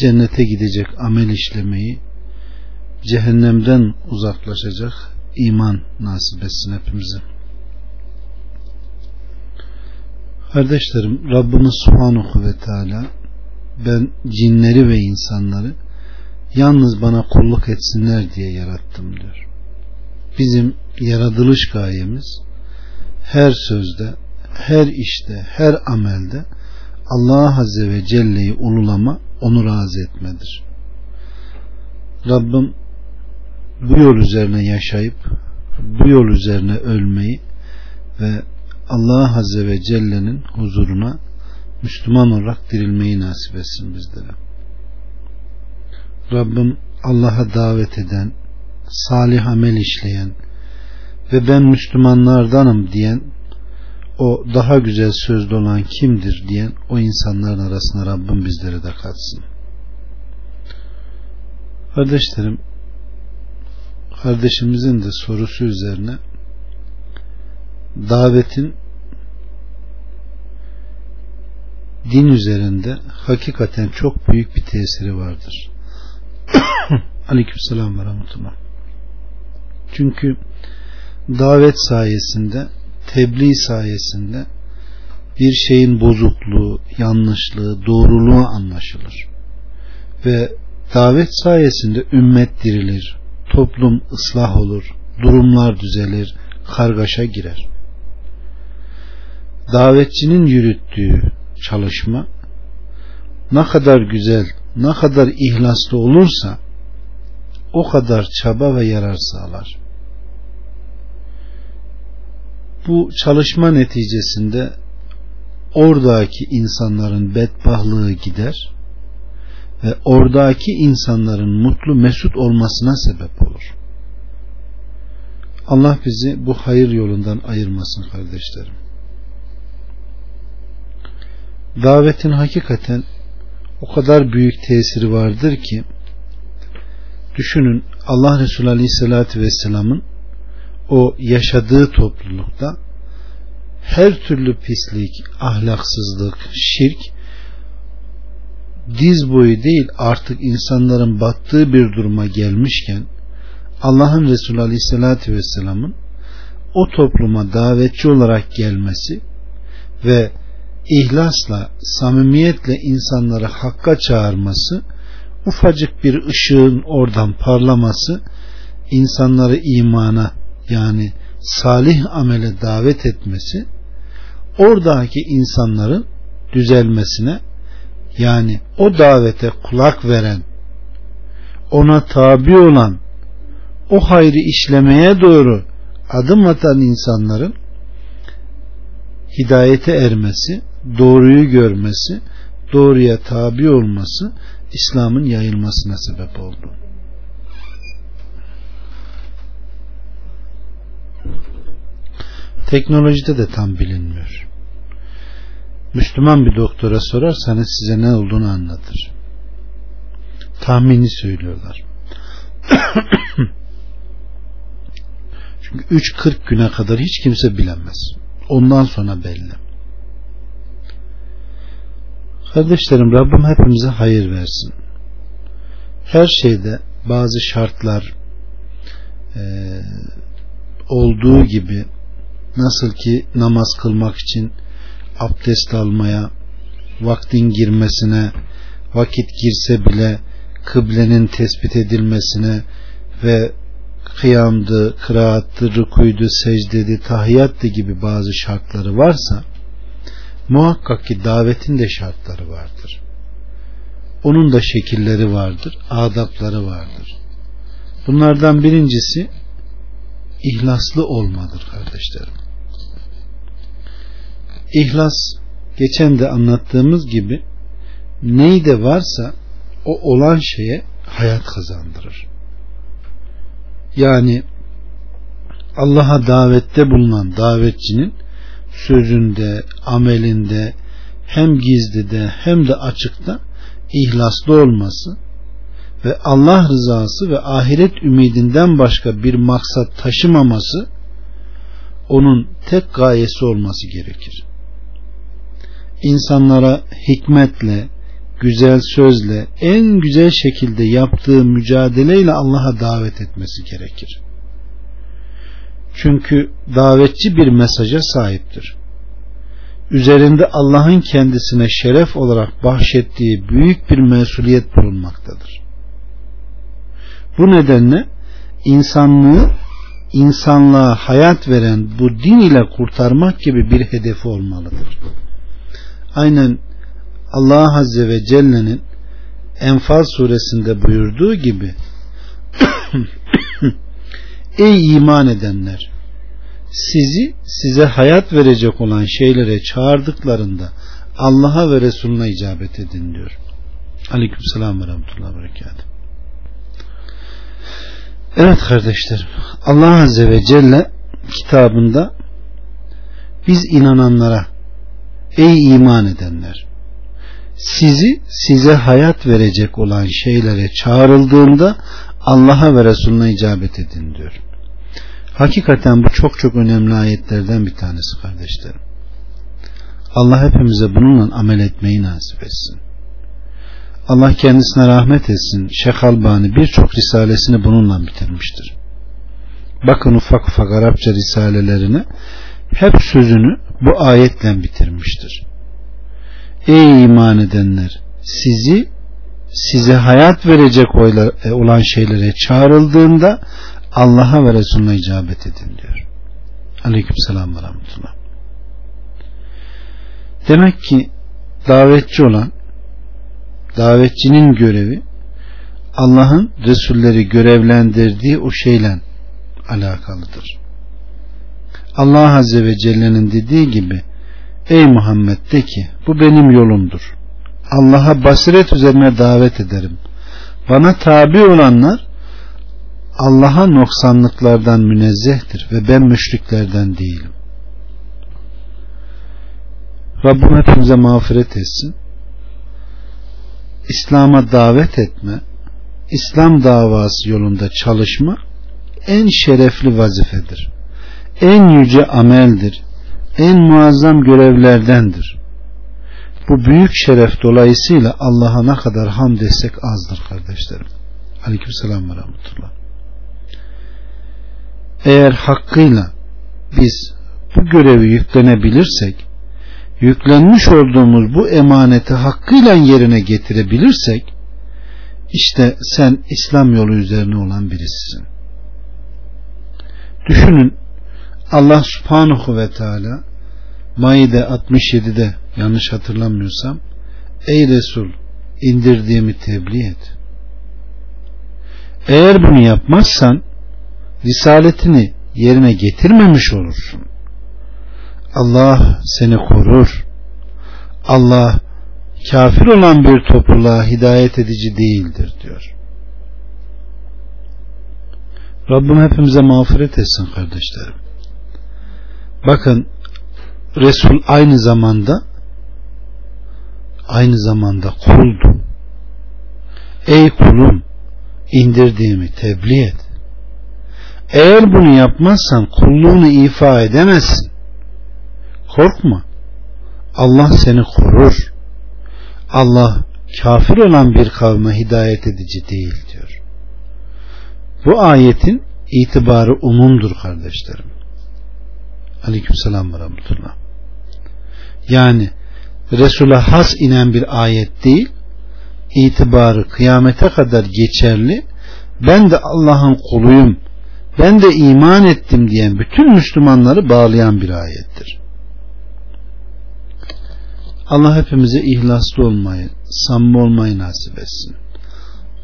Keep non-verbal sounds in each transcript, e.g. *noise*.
cennete gidecek amel işlemeyi, cehennemden uzaklaşacak iman nasip etsin hepimize. Kardeşlerim Rabbimiz Subhanahu ve Teala ben cinleri ve insanları yalnız bana kulluk etsinler diye yarattım diyor. Bizim yaratılış gayemiz her sözde, her işte, her amelde Allah Azze ve Celle'yi ululama, onu razı etmedir. Rabbim bu yol üzerine yaşayıp bu yol üzerine ölmeyi ve Allah Azze ve Celle'nin huzuruna Müslüman olarak dirilmeyi nasip etsin bizlere. Rabbim Allah'a davet eden, salih amel işleyen ve ben Müslümanlardanım diyen o daha güzel sözlü olan kimdir diyen o insanların arasına Rabbim bizleri de katsın. Kardeşlerim kardeşimizin de sorusu üzerine davetin din üzerinde hakikaten çok büyük bir tesiri vardır. *coughs* Aleykümselam ve rahmetullah. Çünkü davet sayesinde tebliğ sayesinde bir şeyin bozukluğu, yanlışlığı, doğruluğu anlaşılır. Ve davet sayesinde ümmet dirilir, toplum ıslah olur, durumlar düzelir, kargaşa girer. Davetçinin yürüttüğü çalışma ne kadar güzel, ne kadar ihlaslı olursa o kadar çaba ve yarar sağlar. Bu çalışma neticesinde oradaki insanların bedbahlığı gider ve oradaki insanların mutlu mesut olmasına sebep olur. Allah bizi bu hayır yolundan ayırmasın kardeşlerim. Davetin hakikaten o kadar büyük tesiri vardır ki düşünün Allah Resulü Aleyhisselatü Vesselam'ın o yaşadığı toplulukta her türlü pislik, ahlaksızlık, şirk diz boyu değil artık insanların battığı bir duruma gelmişken Allah'ın Resulü Aleyhisselatü Vesselam'ın o topluma davetçi olarak gelmesi ve ihlasla, samimiyetle insanları hakka çağırması, ufacık bir ışığın oradan parlaması, insanları imana yani salih amele davet etmesi, oradaki insanların düzelmesine yani o davete kulak veren, ona tabi olan, o hayrı işlemeye doğru adım atan insanların hidayete ermesi, doğruyu görmesi, doğruya tabi olması İslam'ın yayılmasına sebep oldu. Teknolojide de tam bilinmiyor. Müslüman bir doktora sorarsanız size ne olduğunu anlatır. Tahmini söylüyorlar. *coughs* Çünkü 3-40 güne kadar hiç kimse bilemez. Ondan sonra belli. Kardeşlerim Rabbim hepimize hayır versin. Her şeyde bazı şartlar e, olduğu gibi nasıl ki namaz kılmak için abdest almaya vaktin girmesine, vakit girse bile kıblenin tespit edilmesine ve kıyamdı, kıraattı, rükuydu, secdedi, tahiyyattı gibi bazı şartları varsa muhakkak ki davetin de şartları vardır. Onun da şekilleri vardır, adapları vardır. Bunlardan birincisi ihlaslı olmadır kardeşlerim. İhlas geçen de anlattığımız gibi neyde varsa o olan şeye hayat kazandırır. Yani Allah'a davette bulunan davetçinin sözünde, amelinde hem gizlide hem de açıkta ihlaslı olması ve Allah rızası ve ahiret ümidinden başka bir maksat taşımaması onun tek gayesi olması gerekir. İnsanlara hikmetle, güzel sözle, en güzel şekilde yaptığı mücadeleyle Allah'a davet etmesi gerekir. Çünkü davetçi bir mesaja sahiptir. Üzerinde Allah'ın kendisine şeref olarak bahşettiği büyük bir mesuliyet bulunmaktadır. Bu nedenle insanlığı insanlığa hayat veren bu din ile kurtarmak gibi bir hedefi olmalıdır. Aynen Allah Azze ve Celle'nin Enfal suresinde buyurduğu gibi *coughs* Ey iman edenler sizi size hayat verecek olan şeylere çağırdıklarında Allah'a ve Resulüne icabet edin diyor. Aleyküm selam ve rahmetullahi ve berekatuhu. Evet kardeşlerim Allah Azze ve Celle kitabında biz inananlara ey iman edenler sizi size hayat verecek olan şeylere çağrıldığında Allah'a ve Resulüne icabet edin diyor. Hakikaten bu çok çok önemli ayetlerden bir tanesi kardeşlerim. Allah hepimize bununla amel etmeyi nasip etsin. Allah kendisine rahmet etsin. Şeyh Albani birçok risalesini bununla bitirmiştir. Bakın ufak ufak Arapça risalelerini hep sözünü bu ayetle bitirmiştir. Ey iman edenler sizi size hayat verecek e, olan şeylere çağrıldığında Allah'a ve Resulüne icabet edin diyor. Aleyküm selam ve rahmetullah. Demek ki davetçi olan davetçinin görevi Allah'ın Resulleri görevlendirdiği o şeyle alakalıdır. Allah Azze ve Celle'nin dediği gibi Ey Muhammed de ki bu benim yolumdur. Allah'a basiret üzerine davet ederim. Bana tabi olanlar Allah'a noksanlıklardan münezzehtir ve ben müşriklerden değilim. Rabbim hepimize mağfiret etsin. İslam'a davet etme, İslam davası yolunda çalışma en şerefli vazifedir. En yüce ameldir. En muazzam görevlerdendir. Bu büyük şeref dolayısıyla Allah'a ne kadar hamd etsek azdır kardeşlerim. Aleyküm selam ve rahmetullah. Eğer hakkıyla biz bu görevi yüklenebilirsek yüklenmiş olduğumuz bu emaneti hakkıyla yerine getirebilirsek işte sen İslam yolu üzerine olan birisisin. Düşünün Allah subhanahu ve teala Maide 67'de yanlış hatırlamıyorsam Ey Resul indirdiğimi tebliğ et. Eğer bunu yapmazsan risaletini yerine getirmemiş olursun. Allah seni korur. Allah kafir olan bir topluluğa hidayet edici değildir diyor. Rabbim hepimize mağfiret etsin kardeşlerim. Bakın Resul aynı zamanda aynı zamanda kuldu. Ey kulum indirdiğimi tebliğ et. Eğer bunu yapmazsan kulluğunu ifa edemezsin. Korkma. Allah seni korur. Allah kafir olan bir kavme hidayet edici değil diyor. Bu ayetin itibarı umumdur kardeşlerim. Aleykümselam ve rahmetullah. Yani Resul'e has inen bir ayet değil, itibarı kıyamete kadar geçerli, ben de Allah'ın kuluyum, ben de iman ettim diyen bütün Müslümanları bağlayan bir ayettir. Allah hepimize ihlaslı olmayı, samimi olmayı nasip etsin.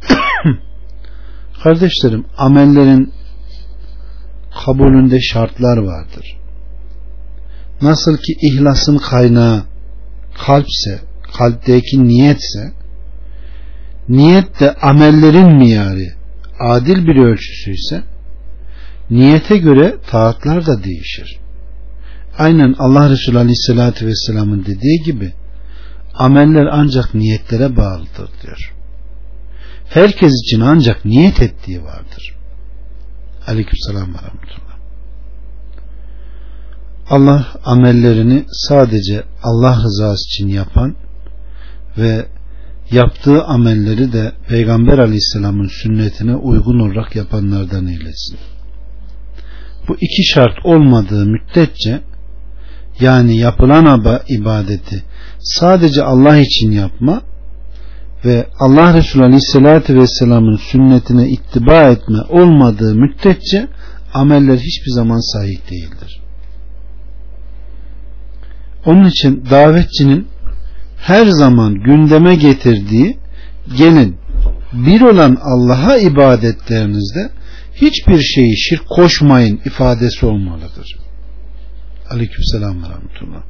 *coughs* Kardeşlerim, amellerin kabulünde şartlar vardır. Nasıl ki ihlasın kaynağı kalpse, kalpteki niyetse, niyet de amellerin miyarı, adil bir ölçüsü ise, niyete göre taatlar da değişir. Aynen Allah Resulü Aleyhisselatü Vesselam'ın dediği gibi, ameller ancak niyetlere bağlıdır diyor. Herkes için ancak niyet ettiği vardır. Aleykümselam ve Rahmetullah. Allah amellerini sadece Allah rızası için yapan ve yaptığı amelleri de Peygamber Aleyhisselam'ın sünnetine uygun olarak yapanlardan eylesin. Bu iki şart olmadığı müddetçe yani yapılan ibadeti sadece Allah için yapma ve Allah Resulü Aleyhisselatü Vesselam'ın sünnetine ittiba etme olmadığı müddetçe ameller hiçbir zaman sahih değildir. Onun için davetçinin her zaman gündeme getirdiği gelin bir olan Allah'a ibadetlerinizde hiçbir şeyi şirk koşmayın ifadesi olmalıdır. Aleykümselam ve rahmetullah.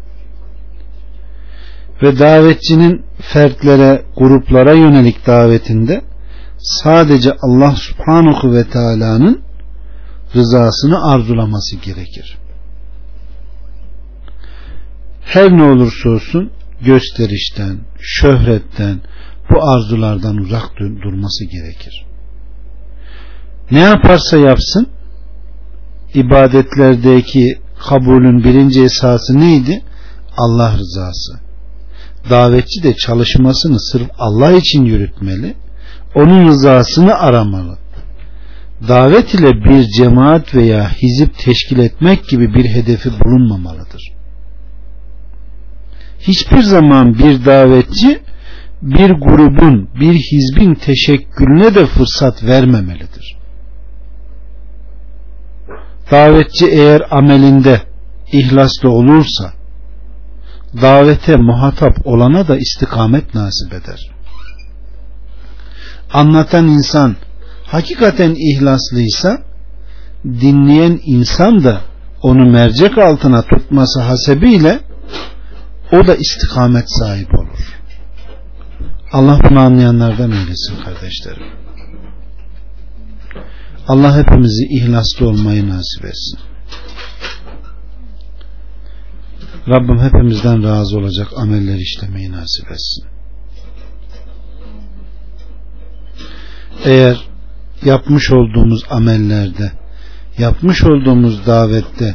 Ve davetçinin fertlere, gruplara yönelik davetinde sadece Allah subhanahu ve teala'nın rızasını arzulaması gerekir. Her ne olursa olsun gösterişten, şöhretten, bu arzulardan uzak durması gerekir. Ne yaparsa yapsın ibadetlerdeki kabulün birinci esası neydi? Allah rızası. Davetçi de çalışmasını sırf Allah için yürütmeli. Onun rızasını aramalı. Davet ile bir cemaat veya hizip teşkil etmek gibi bir hedefi bulunmamalıdır. Hiçbir zaman bir davetçi bir grubun, bir hizbin teşekkülüne de fırsat vermemelidir. Davetçi eğer amelinde ihlaslı olursa davete muhatap olana da istikamet nasip eder. Anlatan insan hakikaten ihlaslıysa dinleyen insan da onu mercek altına tutması hasebiyle o da istikamet sahibi olur. Allah bunu anlayanlardan eylesin kardeşlerim. Allah hepimizi ihlaslı olmayı nasip etsin. Rabbim hepimizden razı olacak ameller işlemeyi nasip etsin. Eğer yapmış olduğumuz amellerde, yapmış olduğumuz davette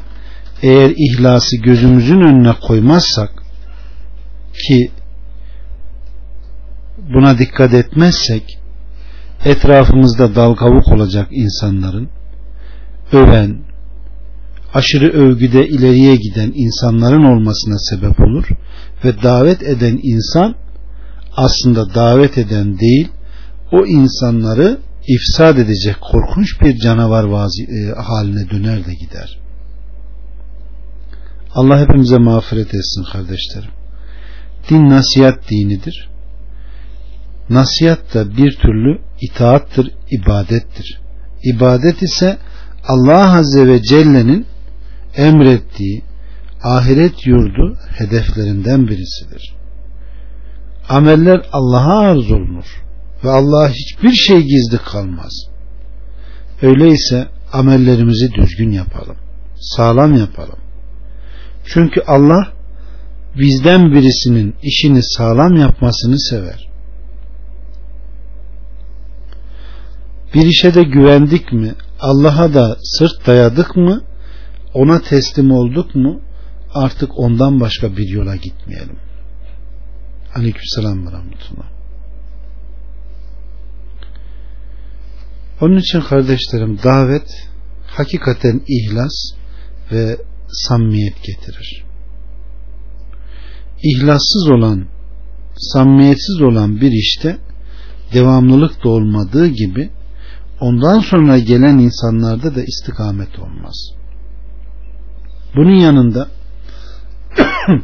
eğer ihlası gözümüzün önüne koymazsak ki buna dikkat etmezsek etrafımızda dalgavuk olacak insanların öven, aşırı övgüde ileriye giden insanların olmasına sebep olur ve davet eden insan aslında davet eden değil o insanları ifsad edecek korkunç bir canavar vazi, e, haline döner de gider. Allah hepimize mağfiret etsin kardeşlerim. Din nasihat dinidir. Nasihat da bir türlü itaattır, ibadettir. İbadet ise Allah Azze ve Celle'nin emrettiği ahiret yurdu hedeflerinden birisidir. Ameller Allah'a arz olunur ve Allah'a hiçbir şey gizli kalmaz. Öyleyse amellerimizi düzgün yapalım, sağlam yapalım. Çünkü Allah bizden birisinin işini sağlam yapmasını sever. Bir işe de güvendik mi, Allah'a da sırt dayadık mı, ona teslim olduk mu, artık ondan başka bir yola gitmeyelim. Aleykümselam ve rahmetullah. Onun için kardeşlerim davet hakikaten ihlas ve samimiyet getirir. ihlassız olan, samimiyetsiz olan bir işte devamlılık da olmadığı gibi ondan sonra gelen insanlarda da istikamet olmaz. Bunun yanında *clears throat*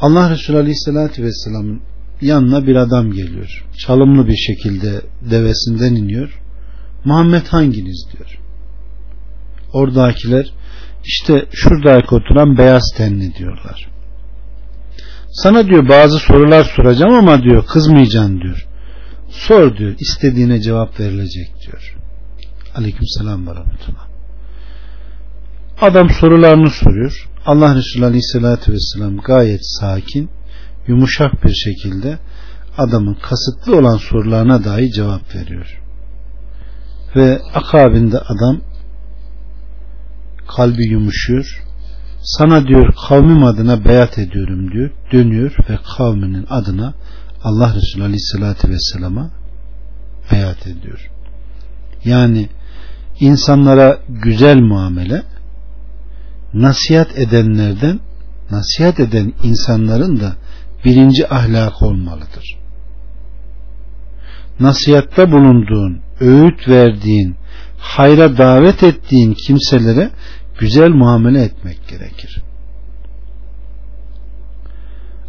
Allah Resulü Aleyhisselatü Vesselam'ın yanına bir adam geliyor. Çalımlı bir şekilde devesinden iniyor. Muhammed hanginiz diyor. Oradakiler işte şuradaki oturan beyaz tenli diyorlar. Sana diyor bazı sorular soracağım ama diyor kızmayacaksın diyor. Sor diyor istediğine cevap verilecek diyor. Aleyküm selam ve. Adam sorularını soruyor. Allah Resulü Aleyhisselatü Vesselam gayet sakin, yumuşak bir şekilde adamın kasıtlı olan sorularına dahi cevap veriyor. Ve akabinde adam kalbi yumuşuyor. Sana diyor kavmim adına beyat ediyorum diyor. Dönüyor ve kavminin adına Allah Resulü Aleyhisselatü Vesselam'a beyat ediyor. Yani insanlara güzel muamele nasihat edenlerden nasihat eden insanların da birinci ahlak olmalıdır. Nasihatta bulunduğun, öğüt verdiğin, hayra davet ettiğin kimselere güzel muamele etmek gerekir.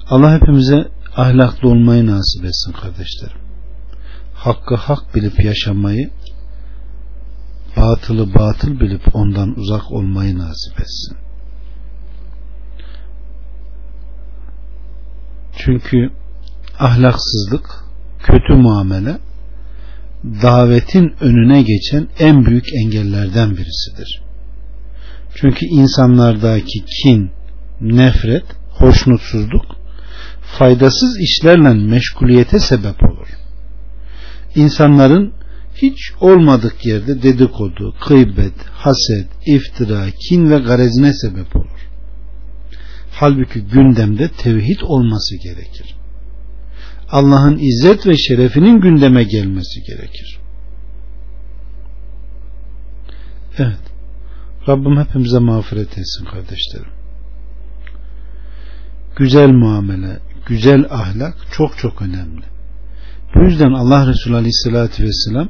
Allah hepimize ahlaklı olmayı nasip etsin kardeşlerim. Hakkı hak bilip yaşamayı, batılı batıl bilip ondan uzak olmayı nasip etsin. Çünkü ahlaksızlık, kötü muamele davetin önüne geçen en büyük engellerden birisidir. Çünkü insanlardaki kin, nefret, hoşnutsuzluk faydasız işlerle meşguliyete sebep olur. İnsanların hiç olmadık yerde dedikodu, kıybet, haset, iftira, kin ve garezine sebep olur. Halbuki gündemde tevhid olması gerekir. Allah'ın izzet ve şerefinin gündeme gelmesi gerekir. Evet. Rabbim hepimize mağfiret etsin kardeşlerim. Güzel muamele, güzel ahlak çok çok önemli. Bu yüzden Allah Resulü Aleyhisselatü Vesselam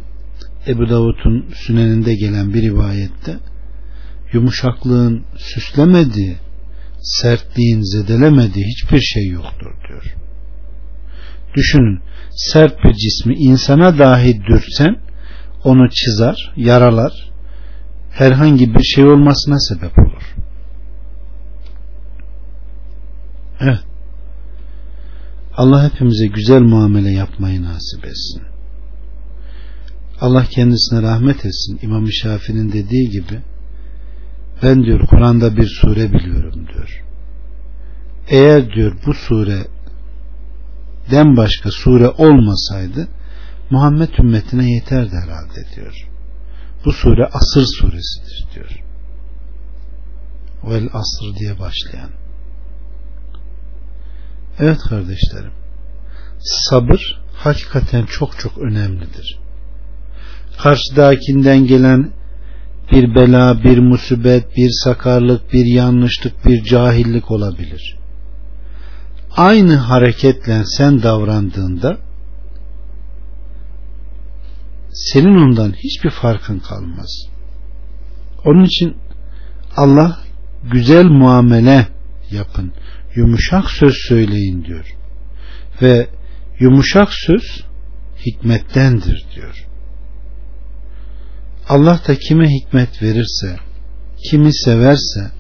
Ebu Davud'un süneninde gelen bir rivayette yumuşaklığın süslemediği, sertliğin zedelemediği hiçbir şey yoktur diyor. Düşünün sert bir cismi insana dahi dürsen onu çizer, yaralar, herhangi bir şey olmasına sebep olur. Evet. Allah hepimize güzel muamele yapmayı nasip etsin. Allah kendisine rahmet etsin. İmam Şafii'nin dediği gibi ben diyor Kur'an'da bir sure biliyorum diyor. Eğer diyor bu sure den başka sure olmasaydı Muhammed ümmetine yeterdi herhalde diyor. Bu sure asır suresidir diyor. Vel asr diye başlayan. Evet kardeşlerim. Sabır hakikaten çok çok önemlidir. Karşıdakinden gelen bir bela, bir musibet, bir sakarlık, bir yanlışlık, bir cahillik olabilir. Aynı hareketle sen davrandığında senin ondan hiçbir farkın kalmaz. Onun için Allah güzel muamele yapın, yumuşak söz söyleyin diyor. Ve yumuşak söz hikmettendir diyor. Allah da kime hikmet verirse, kimi severse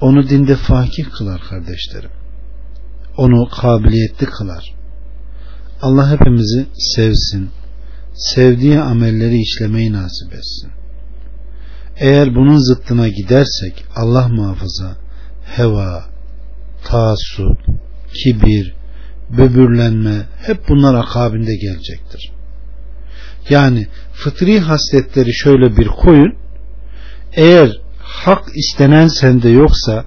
onu dinde fakih kılar kardeşlerim. Onu kabiliyetli kılar. Allah hepimizi sevsin, sevdiği amelleri işlemeyi nasip etsin. Eğer bunun zıttına gidersek Allah muhafaza heva, taassup, kibir, böbürlenme hep bunlar akabinde gelecektir. Yani fıtri hasletleri şöyle bir koyun eğer hak istenen sende yoksa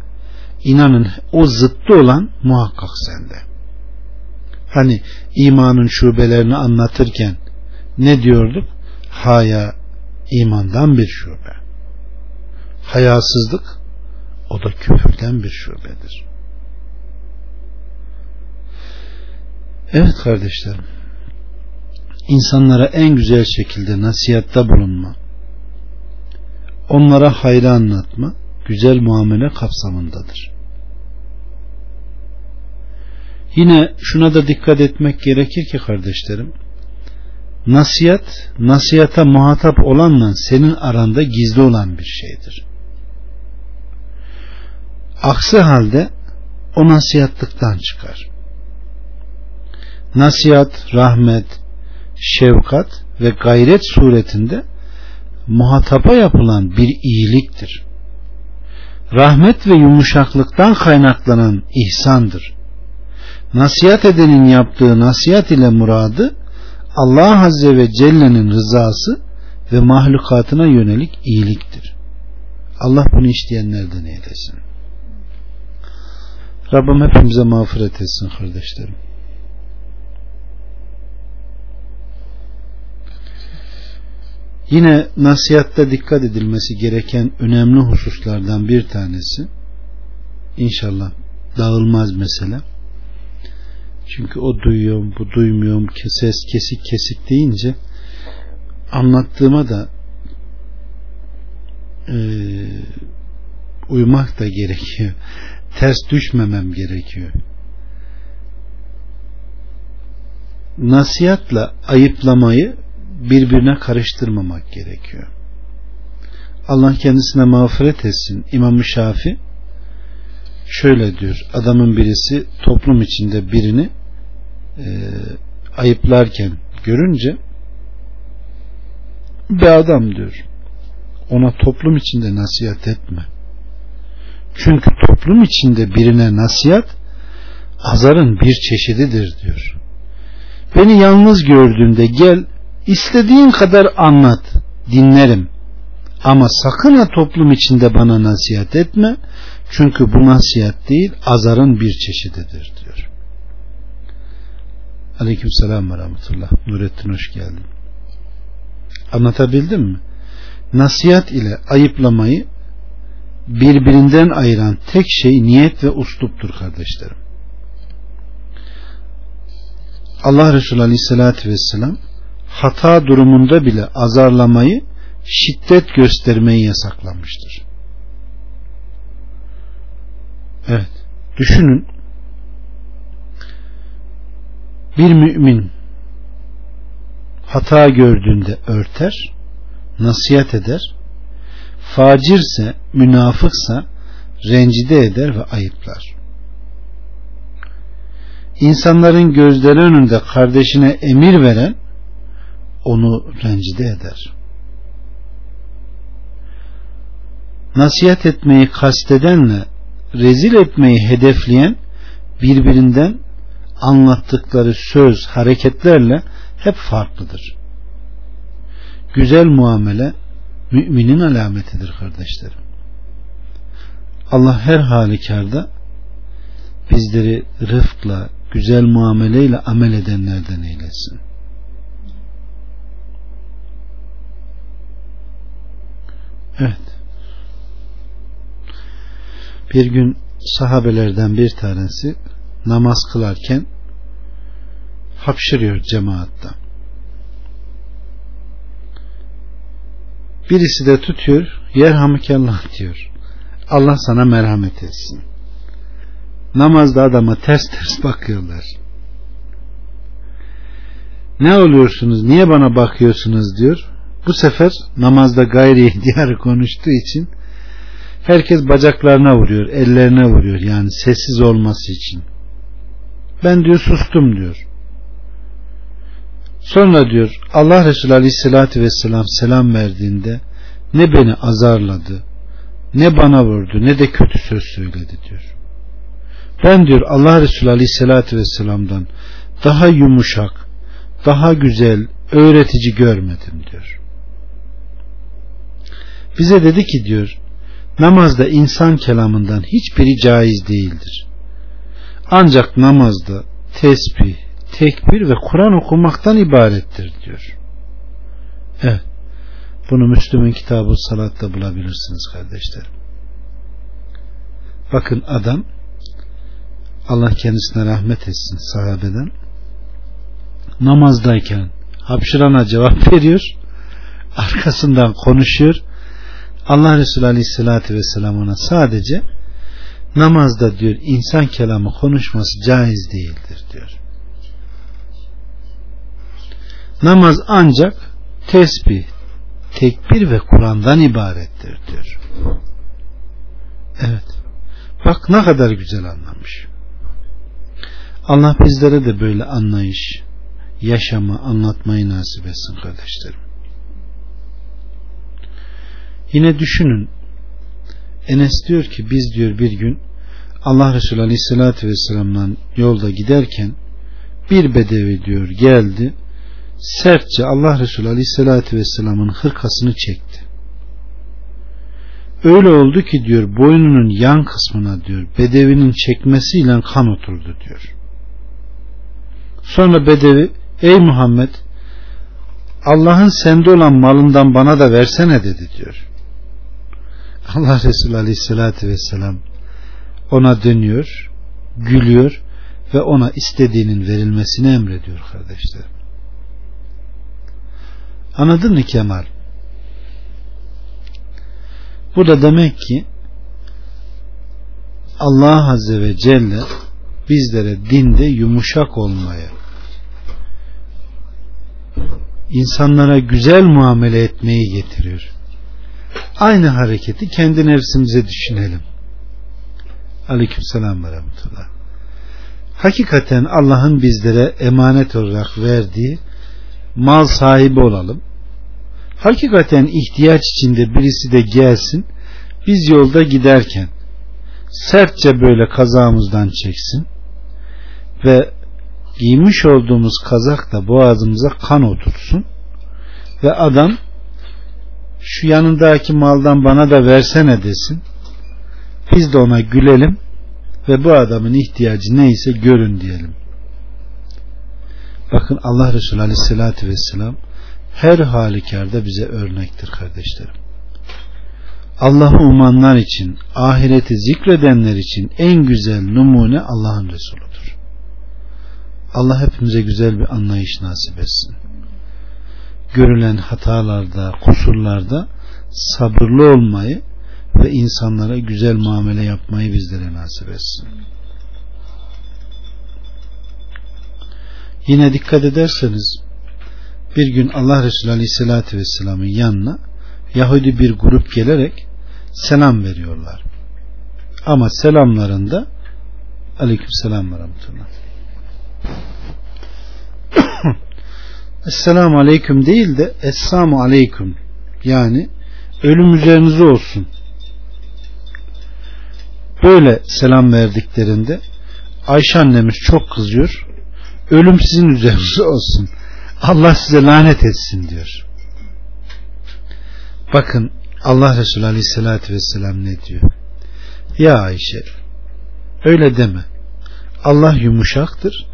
inanın o zıttı olan muhakkak sende. Hani imanın şubelerini anlatırken ne diyorduk? Haya imandan bir şube. Hayasızlık o da küfürden bir şubedir. Evet kardeşlerim. İnsanlara en güzel şekilde nasihatta bulunma, onlara hayrı anlatma, güzel muamele kapsamındadır. Yine şuna da dikkat etmek gerekir ki kardeşlerim, nasihat, nasihata muhatap olanla senin aranda gizli olan bir şeydir. Aksi halde o nasihatlıktan çıkar. Nasihat, rahmet, şefkat ve gayret suretinde muhataba yapılan bir iyiliktir. Rahmet ve yumuşaklıktan kaynaklanan ihsandır. Nasihat edenin yaptığı nasihat ile muradı Allah Azze ve Celle'nin rızası ve mahlukatına yönelik iyiliktir. Allah bunu işleyenlerden eylesin. Rabbim hepimize mağfiret etsin kardeşlerim. Yine nasihatte dikkat edilmesi gereken önemli hususlardan bir tanesi inşallah dağılmaz mesele. Çünkü o duyuyorum, bu duymuyorum, ses kesik kesik deyince anlattığıma da e, uymak da gerekiyor. *laughs* Ters düşmemem gerekiyor. Nasihatla ayıplamayı birbirine karıştırmamak gerekiyor. Allah kendisine mağfiret etsin. İmam-ı Şafi şöyle diyor. Adamın birisi toplum içinde birini e, ayıplarken görünce bir adam diyor. Ona toplum içinde nasihat etme. Çünkü toplum içinde birine nasihat azarın bir çeşididir diyor. Beni yalnız gördüğünde gel İstediğin kadar anlat, dinlerim. Ama sakın ha toplum içinde bana nasihat etme. Çünkü bu nasihat değil, azarın bir çeşididir diyor. Aleyküm selam ve rahmetullah. Nurettin hoş geldin. Anlatabildim mi? Nasihat ile ayıplamayı birbirinden ayıran tek şey niyet ve usluptur kardeşlerim. Allah Resulü Aleyhisselatü Vesselam hata durumunda bile azarlamayı, şiddet göstermeyi yasaklamıştır. Evet. Düşünün. Bir mümin hata gördüğünde örter, nasihat eder, facirse, münafıksa rencide eder ve ayıplar. İnsanların gözleri önünde kardeşine emir veren onu rencide eder. Nasihat etmeyi kastedenle rezil etmeyi hedefleyen birbirinden anlattıkları söz, hareketlerle hep farklıdır. Güzel muamele müminin alametidir kardeşlerim. Allah her halükarda bizleri rıfkla, güzel muameleyle amel edenlerden eylesin. Evet. Bir gün sahabelerden bir tanesi namaz kılarken hapşırıyor cemaatta. Birisi de tutuyor, yerhamükallah diyor. Allah sana merhamet etsin. Namazda adama ters ters *laughs* bakıyorlar. Ne oluyorsunuz, niye bana bakıyorsunuz diyor. Bu sefer namazda gayri ihtiyarı konuştuğu için herkes bacaklarına vuruyor, ellerine vuruyor yani sessiz olması için. Ben diyor sustum diyor. Sonra diyor Allah Resulü Aleyhisselatü Vesselam selam verdiğinde ne beni azarladı, ne bana vurdu, ne de kötü söz söyledi diyor. Ben diyor Allah Resulü Aleyhisselatü Vesselam'dan daha yumuşak, daha güzel, öğretici görmedim diyor. Bize dedi ki diyor namazda insan kelamından hiçbiri caiz değildir. Ancak namazda tesbih, tekbir ve Kur'an okumaktan ibarettir diyor. Evet. Bunu Müslüm'ün kitabı salatta bulabilirsiniz kardeşlerim. Bakın adam Allah kendisine rahmet etsin sahabeden namazdayken hapşırana cevap *laughs* veriyor arkasından konuşuyor Allah Resulü Aleyhisselatü Vesselam ona sadece namazda diyor insan kelamı konuşması caiz değildir diyor. Namaz ancak tesbih, tekbir ve Kur'an'dan ibarettir diyor. Evet. Bak ne kadar güzel anlamış. Allah bizlere de böyle anlayış, yaşama, anlatmayı nasip etsin kardeşlerim. Yine düşünün Enes diyor ki biz diyor bir gün Allah Resulü Aleyhisselatü Vesselam'dan yolda giderken bir bedevi diyor geldi sertçe Allah Resulü Aleyhisselatü Vesselam'ın hırkasını çekti. Öyle oldu ki diyor boynunun yan kısmına diyor bedevinin çekmesiyle kan oturdu diyor. Sonra bedevi ey Muhammed Allah'ın sende olan malından bana da versene dedi diyor. Allah Resulü Aleyhisselatü Vesselam ona dönüyor, gülüyor ve ona istediğinin verilmesini emrediyor kardeşler. Anladın mı Kemal? Bu da demek ki Allah Azze ve Celle bizlere dinde yumuşak olmaya, insanlara güzel muamele etmeyi getiriyor. Aynı hareketi kendi nefsimize düşünelim. Aleyküm selam ve rahmetullah. Hakikaten Allah'ın bizlere emanet olarak verdiği mal sahibi olalım. Hakikaten ihtiyaç içinde birisi de gelsin. Biz yolda giderken sertçe böyle kazağımızdan çeksin ve giymiş olduğumuz kazak da boğazımıza kan otursun ve adam şu yanındaki maldan bana da versene desin. Biz de ona gülelim ve bu adamın ihtiyacı neyse görün diyelim. Bakın Allah Resulü Aleyhisselatü Vesselam her halükarda bize örnektir kardeşlerim. Allah'ı umanlar için, ahireti zikredenler için en güzel numune Allah'ın Resuludur. Allah hepimize güzel bir anlayış nasip etsin görülen hatalarda, kusurlarda sabırlı olmayı ve insanlara güzel muamele yapmayı bizlere nasip etsin. Yine dikkat ederseniz bir gün Allah Resulü Aleyhisselatü Vesselam'ın yanına Yahudi bir grup gelerek selam veriyorlar. Ama selamlarında Aleyküm selam ve. *clears throat* Esselamu Aleyküm değil de Esselamu Aleyküm yani ölüm üzerinize olsun. Böyle selam verdiklerinde Ayşe annemiz çok kızıyor. Ölüm sizin üzerinize olsun. Allah size lanet etsin diyor. Bakın Allah Resulü Aleyhisselatü Vesselam ne diyor? Ya Ayşe öyle deme. Allah yumuşaktır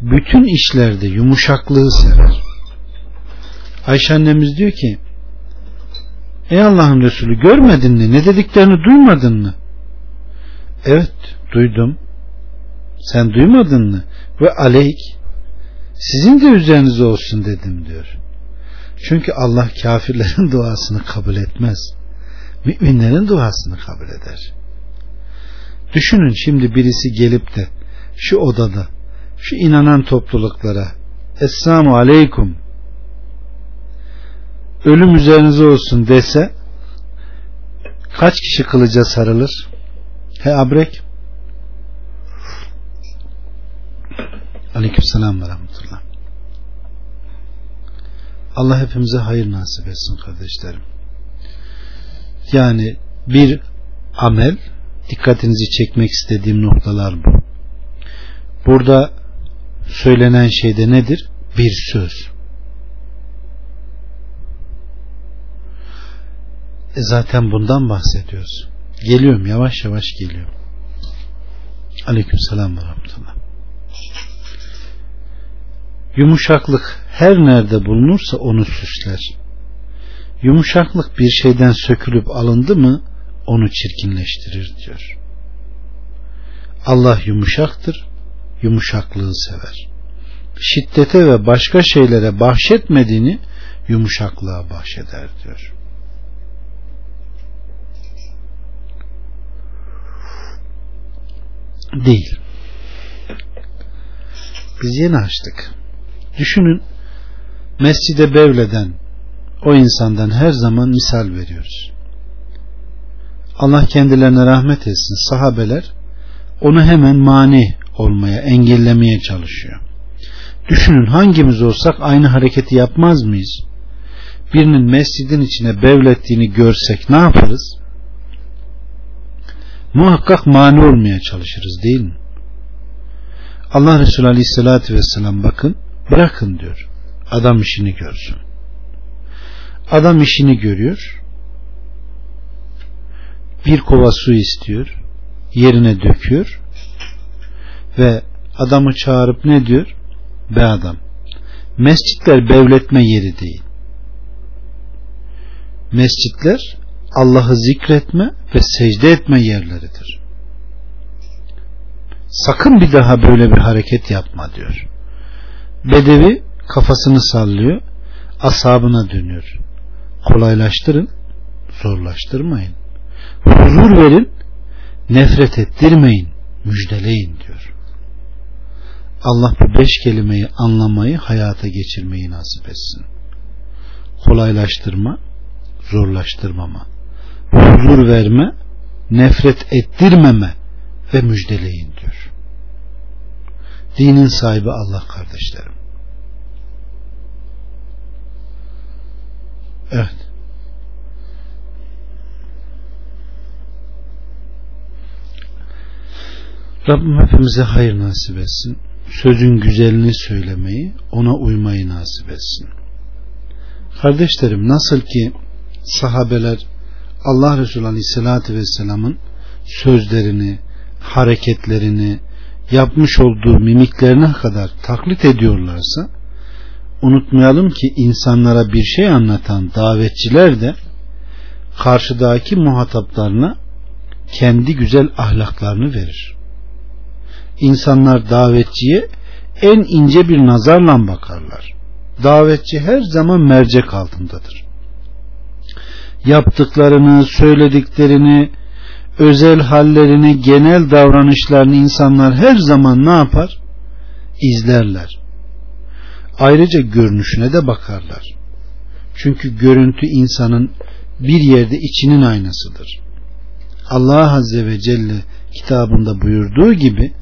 bütün işlerde yumuşaklığı sever. Ayşe annemiz diyor ki Ey Allah'ın Resulü görmedin mi? Ne dediklerini duymadın mı? Evet duydum. Sen duymadın mı? Ve aleyk sizin de üzerinize olsun dedim diyor. Çünkü Allah kafirlerin *laughs* duasını kabul etmez. Müminlerin duasını kabul eder. Düşünün şimdi birisi gelip de şu odada şu inanan topluluklara Esselamu Aleyküm ölüm üzerinize olsun dese kaç kişi kılıca sarılır? He abrek Aleyküm selam ve rahmetullah Allah hepimize hayır nasip etsin kardeşlerim. Yani bir amel dikkatinizi çekmek istediğim noktalar bu. Burada söylenen şey de nedir? Bir söz. E zaten bundan bahsediyoruz. Geliyorum yavaş yavaş geliyorum. Aleyküm selam ve rahmetullah. Yumuşaklık her nerede bulunursa onu süsler. Yumuşaklık bir şeyden sökülüp alındı mı onu çirkinleştirir diyor. Allah yumuşaktır, yumuşaklığı sever. şiddete ve başka şeylere bahşetmediğini yumuşaklığa bahşeder diyor. Değil. Biz yeni açtık. Düşünün mescide bevleden o insandan her zaman misal veriyoruz. Allah kendilerine rahmet etsin. Sahabeler onu hemen mani olmaya, engellemeye çalışıyor. Düşünün hangimiz olsak aynı hareketi yapmaz mıyız? Birinin mescidin içine bevlettiğini görsek ne yaparız? Muhakkak mani olmaya çalışırız değil mi? Allah Resulü Aleyhisselatü Vesselam bakın bırakın diyor. Adam işini görsün. Adam işini görüyor. Bir kova su istiyor. Yerine döküyor. Ve adamı çağırıp ne diyor? Be adam. Mescitler bevletme yeri değil. Mescitler Allah'ı zikretme ve secde etme yerleridir. Sakın bir daha böyle bir hareket yapma diyor. Bedevi kafasını sallıyor, asabına dönüyor. Kolaylaştırın, zorlaştırmayın. Huzur verin, nefret ettirmeyin, müjdeleyin diyor. Allah bu beş kelimeyi anlamayı, hayata geçirmeyi nasip etsin. Kolaylaştırma, zorlaştırmama. Huzur verme, nefret ettirmeme ve müjdeleyin diyor. Dinin sahibi Allah kardeşlerim. Evet. Rabbim hepimize hayır nasip etsin. Sözün güzelini söylemeyi, ona uymayı nasip etsin. Kardeşlerim nasıl ki sahabeler Allah Resulü Aleyhisselatü Vesselam'ın sözlerini, hareketlerini, yapmış olduğu mimiklerine kadar taklit ediyorlarsa unutmayalım ki insanlara bir şey anlatan davetçiler de karşıdaki muhataplarına kendi güzel ahlaklarını verir. İnsanlar davetçiye en ince bir nazarla bakarlar. Davetçi her zaman mercek altındadır. Yaptıklarını, söylediklerini, özel hallerini, genel davranışlarını insanlar her zaman ne yapar? İzlerler. Ayrıca görünüşüne de bakarlar. Çünkü görüntü insanın bir yerde içinin aynasıdır. Allah Azze ve Celle kitabında buyurduğu gibi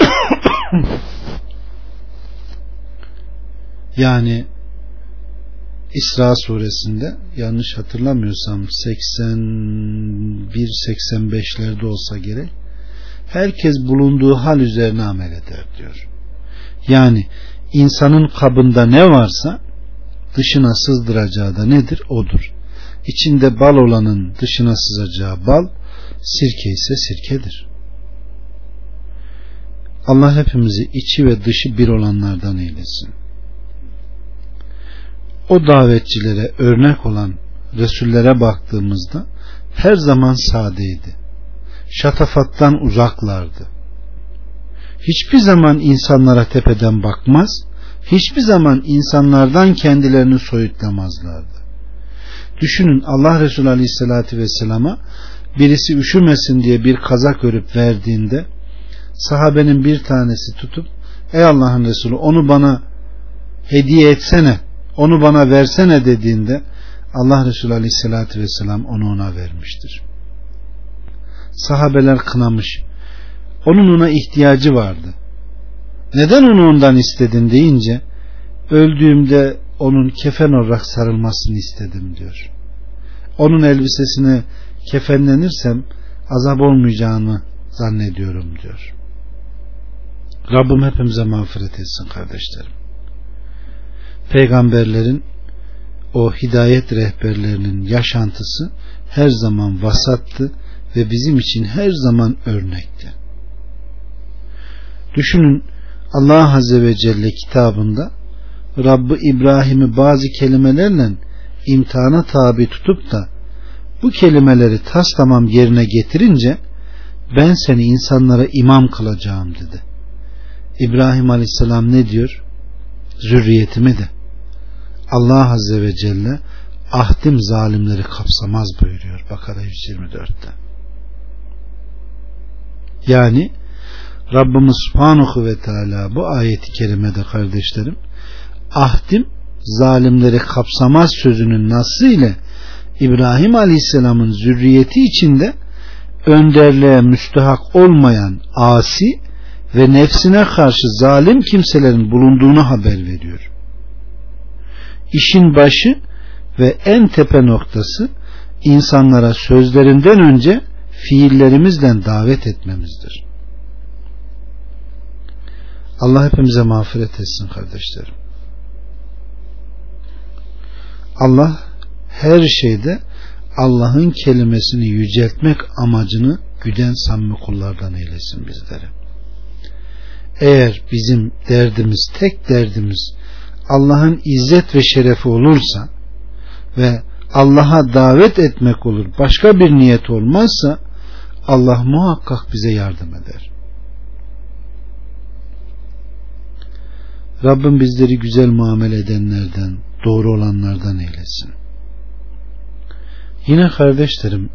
*coughs* yani İsra suresinde yanlış hatırlamıyorsam 81-85'lerde olsa gerek herkes bulunduğu hal üzerine amel eder diyor. Yani insanın kabında ne varsa dışına sızdıracağı da nedir? Odur. İçinde bal olanın dışına sızacağı bal, sirke ise sirkedir. Allah hepimizi içi ve dışı bir olanlardan eylesin o davetçilere örnek olan Resullere baktığımızda her zaman sadeydi. Şatafattan uzaklardı. Hiçbir zaman insanlara tepeden bakmaz, hiçbir zaman insanlardan kendilerini soyutlamazlardı. Düşünün Allah Resulü Aleyhisselatü Vesselam'a birisi üşümesin diye bir kazak örüp verdiğinde sahabenin bir tanesi tutup ey Allah'ın Resulü onu bana hediye etsene onu bana versene dediğinde Allah Resulü Aleyhisselatü Vesselam onu ona vermiştir. Sahabeler kınamış. Onun ona ihtiyacı vardı. Neden onu ondan istedin deyince öldüğümde onun kefen olarak sarılmasını istedim diyor. Onun elbisesine kefenlenirsem azap olmayacağını zannediyorum diyor. Rabbim hepimize mağfiret etsin kardeşlerim peygamberlerin o hidayet rehberlerinin yaşantısı her zaman vasattı ve bizim için her zaman örnekti. Düşünün Allah Azze ve Celle kitabında Rabbı İbrahim'i bazı kelimelerle imtihana tabi tutup da bu kelimeleri tas tamam yerine getirince ben seni insanlara imam kılacağım dedi. İbrahim Aleyhisselam ne diyor? zürriyetimi de Allah Azze ve Celle ahdim zalimleri kapsamaz buyuruyor Bakara 124'te. Yani Rabbimiz Subhanahu ve Teala bu ayeti kerimede kardeşlerim ahdim zalimleri kapsamaz sözünün nasıl ile İbrahim Aleyhisselam'ın zürriyeti içinde önderliğe müstehak olmayan asi ve nefsine karşı zalim kimselerin bulunduğunu haber veriyor. İşin başı ve en tepe noktası insanlara sözlerinden önce fiillerimizle davet etmemizdir. Allah hepimize mağfiret etsin kardeşlerim. Allah her şeyde Allah'ın kelimesini yüceltmek amacını güden samimi kullardan eylesin bizleri. Eğer bizim derdimiz tek derdimiz Allah'ın izzet ve şerefi olursa ve Allah'a davet etmek olur başka bir niyet olmazsa Allah muhakkak bize yardım eder. Rabbim bizleri güzel muamele edenlerden, doğru olanlardan eylesin. Yine kardeşlerim,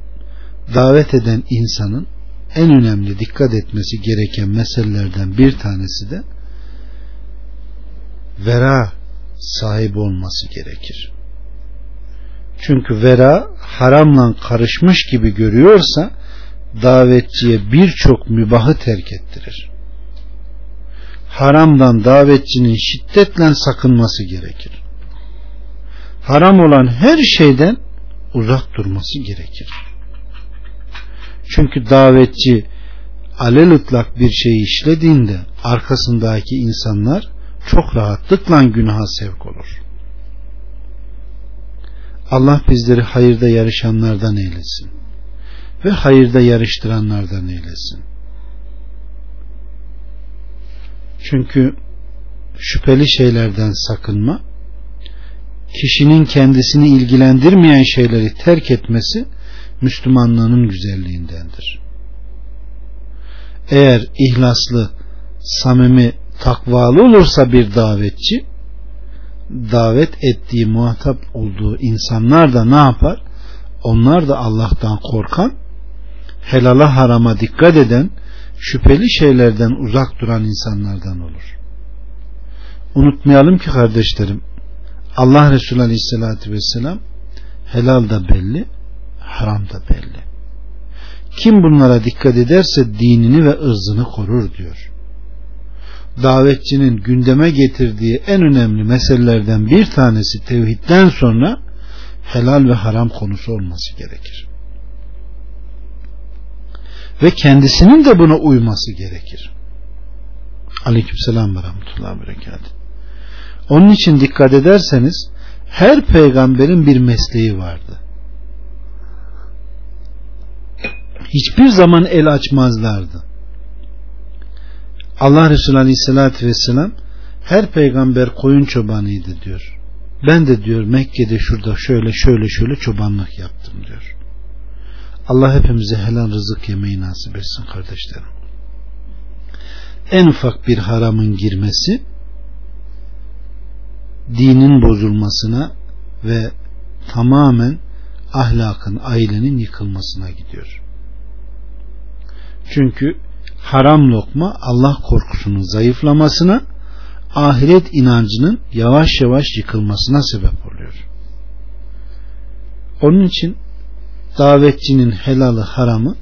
davet eden insanın en önemli dikkat etmesi gereken meselelerden bir tanesi de vera sahibi olması gerekir. Çünkü vera haramla karışmış gibi görüyorsa davetçiye birçok mübahı terk ettirir. Haramdan davetçinin şiddetle sakınması gerekir. Haram olan her şeyden uzak durması gerekir. Çünkü davetçi alelütlak bir şey işlediğinde arkasındaki insanlar çok rahatlıkla günaha sevk olur. Allah bizleri hayırda yarışanlardan eylesin ve hayırda yarıştıranlardan eylesin. Çünkü şüpheli şeylerden sakınma kişinin kendisini ilgilendirmeyen şeyleri terk etmesi Müslümanlığının güzelliğindendir. Eğer ihlaslı, samimi, takvalı olursa bir davetçi davet ettiği muhatap olduğu insanlar da ne yapar? Onlar da Allah'tan korkan, helala harama dikkat eden, şüpheli şeylerden uzak duran insanlardan olur. Unutmayalım ki kardeşlerim, Allah Resulü Aleyhisselatü Vesselam helal da belli, haram da belli. Kim bunlara dikkat ederse dinini ve ırzını korur diyor. Davetçinin gündeme getirdiği en önemli meselelerden bir tanesi tevhidden sonra helal ve haram konusu olması gerekir. Ve kendisinin de buna uyması gerekir. Aleykümselam ve rahmetullahi ve Onun için dikkat ederseniz her peygamberin bir mesleği vardı. Hiçbir zaman el açmazlardı. Allah Resulü Aleyhisselatü Vesselam her peygamber koyun çobanıydı diyor. Ben de diyor Mekke'de şurada şöyle şöyle şöyle çobanlık yaptım diyor. Allah hepimize helal rızık yemeyi nasip etsin kardeşlerim. En ufak bir haramın girmesi dinin bozulmasına ve tamamen ahlakın, ailenin yıkılmasına gidiyor. Çünkü haram lokma Allah korkusunun zayıflamasına, ahiret inancının yavaş yavaş yıkılmasına sebep oluyor. Onun için davetçinin helalı haramı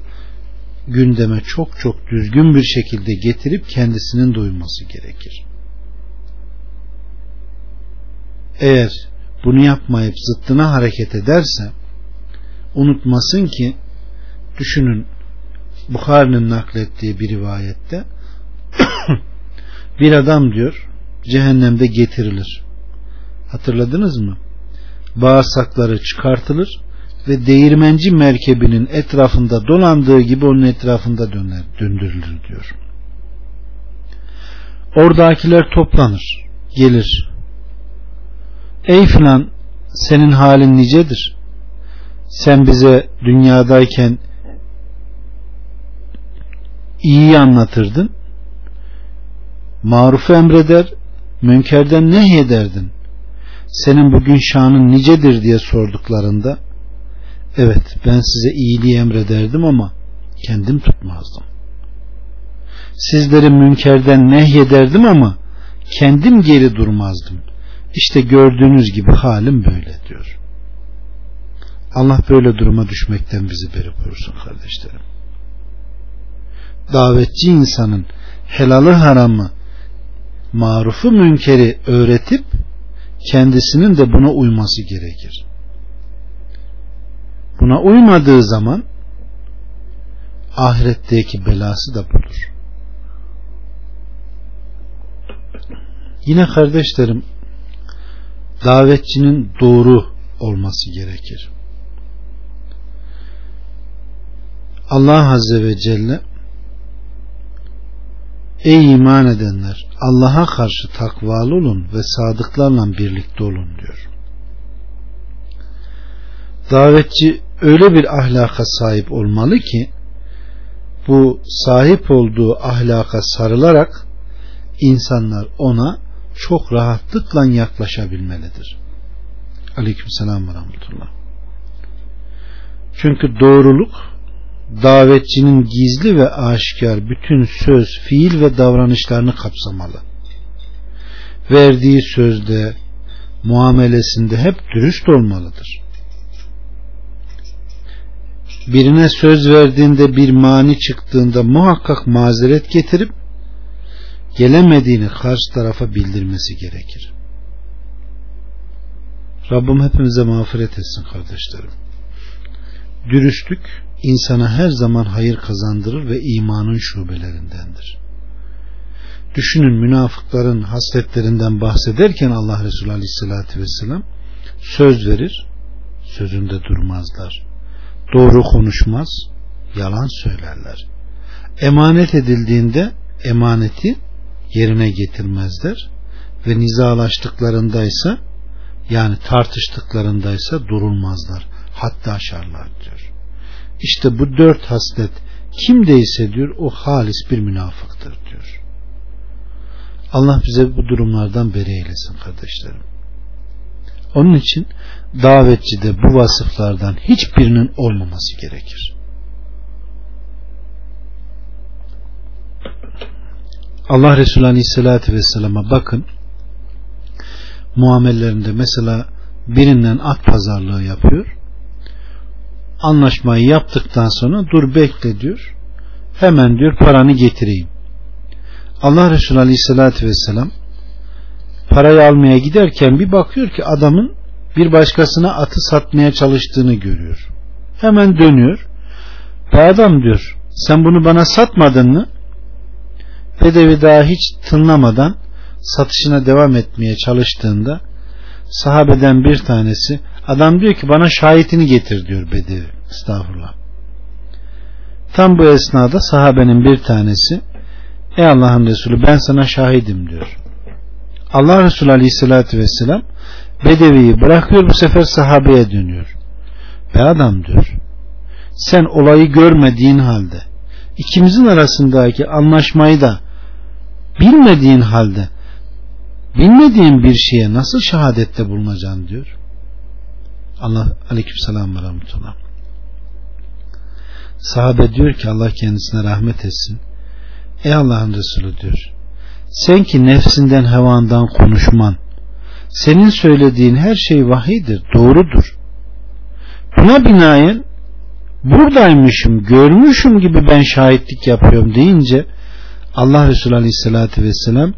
gündeme çok çok düzgün bir şekilde getirip kendisinin duyması gerekir. Eğer bunu yapmayıp zıttına hareket ederse unutmasın ki düşünün Bukhari'nin naklettiği bir rivayette *clears throat* bir adam diyor cehennemde getirilir. Hatırladınız mı? Bağırsakları çıkartılır ve değirmenci merkebinin etrafında dolandığı gibi onun etrafında döner, döndürülür diyor. Oradakiler toplanır, gelir. Ey filan senin halin nicedir? Sen bize dünyadayken iyi anlatırdın. Marufu emreder, münkerden nehyederdin? Senin bugün şanın nicedir diye sorduklarında evet ben size iyiliği emrederdim ama kendim tutmazdım. Sizleri münkerden nehyederdim ama kendim geri durmazdım. İşte gördüğünüz gibi halim böyle diyor. Allah böyle duruma düşmekten bizi beri buyursun kardeşlerim. Davetçi insanın helalı haramı, marufu münkeri öğretip kendisinin de buna uyması gerekir. Buna uymadığı zaman ahiretteki belası da budur. Yine kardeşlerim davetçinin doğru olması gerekir. Allah Azze ve Celle Ey iman edenler Allah'a karşı takvalı olun ve sadıklarla birlikte olun diyor. Davetçi öyle bir ahlaka sahip olmalı ki bu sahip olduğu ahlaka sarılarak insanlar ona çok rahatlıkla yaklaşabilmelidir. Aleykümselam ve rahmetullah. Çünkü doğruluk davetçinin gizli ve aşikar bütün söz, fiil ve davranışlarını kapsamalı. Verdiği sözde, muamelesinde hep dürüst olmalıdır. Birine söz verdiğinde bir mani çıktığında muhakkak mazeret getirip gelemediğini karşı tarafa bildirmesi gerekir. Rabbim hepimize mağfiret etsin kardeşlerim. Dürüstlük insana her zaman hayır kazandırır ve imanın şubelerindendir. Düşünün münafıkların hasletlerinden bahsederken Allah Resulü Aleyhisselatü Vesselam söz verir, sözünde durmazlar. Doğru konuşmaz, yalan söylerler. Emanet edildiğinde emaneti yerine getirmezler ve nizalaştıklarındaysa yani tartıştıklarındaysa durulmazlar. Hatta aşarlar diyor. İşte bu dört haslet kimdeyse diyor o halis bir münafıktır diyor. Allah bize bu durumlardan beri eylesin kardeşlerim. Onun için davetçide bu vasıflardan hiçbirinin olmaması gerekir. Allah Resulü Aleyhisselatü Vesselam'a bakın muamellerinde mesela birinden at pazarlığı yapıyor anlaşmayı yaptıktan sonra dur bekle diyor. Hemen diyor paranı getireyim. Allah Resulü Aleyhisselatü Vesselam parayı almaya giderken bir bakıyor ki adamın bir başkasına atı satmaya çalıştığını görüyor. Hemen dönüyor. Bu adam diyor sen bunu bana satmadın mı? Bedevi daha hiç tınlamadan satışına devam etmeye çalıştığında sahabeden bir tanesi adam diyor ki bana şahitini getir diyor Bedevi. Estağfurullah. Tam bu esnada sahabenin bir tanesi Ey Allah'ın Resulü ben sana şahidim diyor. Allah Resulü Aleyhisselatü Vesselam Bedevi'yi bırakıyor bu sefer sahabeye dönüyor. Ve adam diyor sen olayı görmediğin halde ikimizin arasındaki anlaşmayı da bilmediğin halde bilmediğin bir şeye nasıl şehadette bulunacaksın diyor. Allah aleykümselam ve rahmetullah. Sahabe diyor ki Allah kendisine rahmet etsin. Ey Allah'ın Resulü diyor. Sen ki nefsinden hevandan konuşman, senin söylediğin her şey vahidir, doğrudur. Buna binaen buradaymışım, görmüşüm gibi ben şahitlik yapıyorum deyince Allah Resulü Aleyhisselatü Vesselam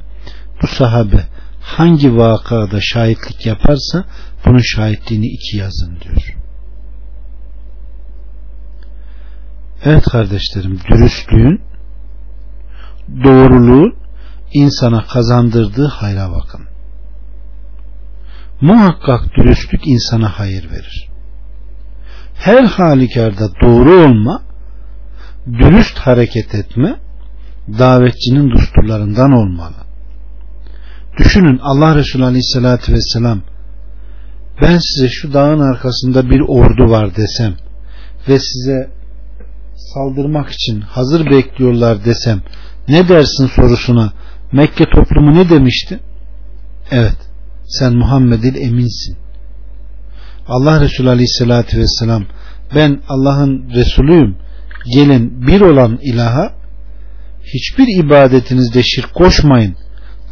bu sahabe hangi vakada şahitlik yaparsa bunun şahitliğini iki yazın diyor. Evet kardeşlerim dürüstlüğün doğruluğu insana kazandırdığı hayra bakın. Muhakkak dürüstlük insana hayır verir. Her halükarda doğru olma, dürüst hareket etme, davetçinin dusturlarından olmalı. Düşünün Allah Resulü Aleyhisselatü Vesselam ben size şu dağın arkasında bir ordu var desem ve size saldırmak için hazır bekliyorlar desem ne dersin sorusuna Mekke toplumu ne demişti? Evet sen Muhammed'il eminsin. Allah Resulü Aleyhisselatü Vesselam ben Allah'ın Resulüyüm gelin bir olan ilaha hiçbir ibadetinizde şirk koşmayın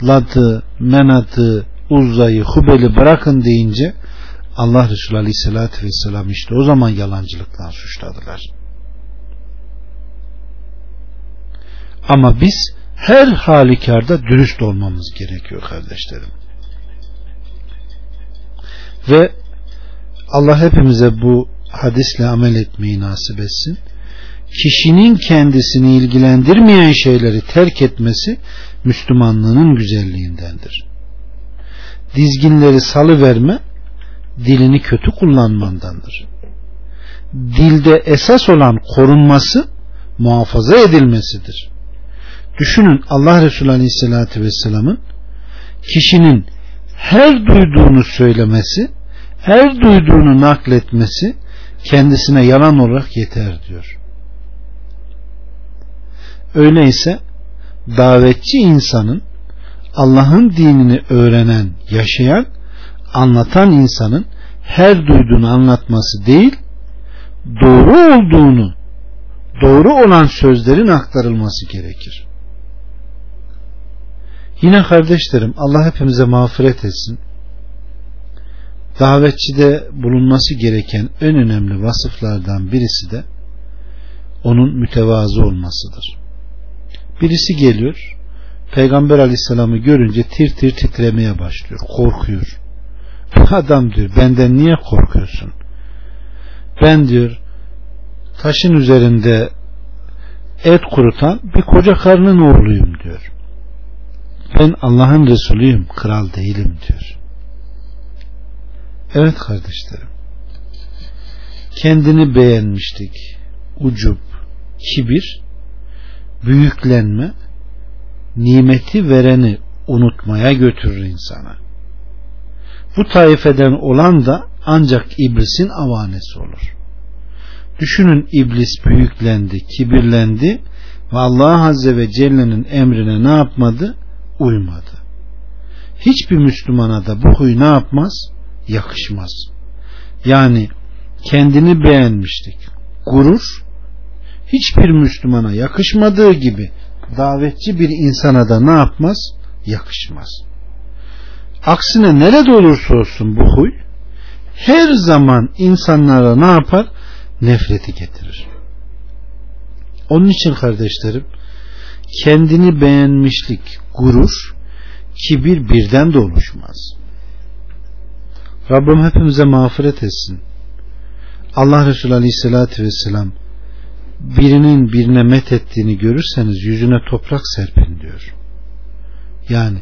latı, menatı, uzzayı, hubeli bırakın deyince Allah Resulü Aleyhisselatü Vesselam işte o zaman yalancılıktan suçladılar. Ama biz her halükarda dürüst olmamız gerekiyor kardeşlerim. Ve Allah hepimize bu hadisle amel etmeyi nasip etsin. Kişinin kendisini ilgilendirmeyen şeyleri terk etmesi Müslümanlığının güzelliğindendir. Dizginleri salı verme dilini kötü kullanmandandır. Dilde esas olan korunması muhafaza edilmesidir. Düşünün Allah Resulü Aleyhisselatü Vesselam'ın kişinin her duyduğunu söylemesi, her duyduğunu nakletmesi kendisine yalan olarak yeter diyor. Öyleyse davetçi insanın Allah'ın dinini öğrenen, yaşayan, anlatan insanın her duyduğunu anlatması değil, doğru olduğunu, doğru olan sözlerin aktarılması gerekir. Yine kardeşlerim Allah hepimize mağfiret etsin. Davetçide bulunması gereken en önemli vasıflardan birisi de onun mütevazı olmasıdır. Birisi geliyor, Peygamber aleyhisselamı görünce tir tir titremeye başlıyor, korkuyor. Adam diyor, benden niye korkuyorsun? Ben diyor, taşın üzerinde et kurutan bir koca karnın oğluyum diyor. Ben Allah'ın Resulüyüm, kral değilim diyor. Evet kardeşlerim. Kendini beğenmiştik. Ucup, kibir, büyüklenme, nimeti vereni unutmaya götürür insana. Bu taifeden olan da ancak iblisin avanesi olur. Düşünün iblis büyüklendi, kibirlendi ve Allah Azze ve Celle'nin emrine ne yapmadı? Uymadı. Hiçbir Müslümana da bu huy ne yapmaz? Yakışmaz. Yani kendini beğenmiştik. Gurur hiçbir Müslümana yakışmadığı gibi davetçi bir insana da ne yapmaz? Yakışmaz. Aksine nerede olursa olsun bu huy her zaman insanlara ne yapar? Nefreti getirir. Onun için kardeşlerim kendini beğenmişlik, gurur, kibir birden de oluşmaz. Rabbim hepimize mağfiret etsin. Allah Resulü Aleyhisselatü Vesselam birinin birine met ettiğini görürseniz yüzüne toprak serpin diyor. Yani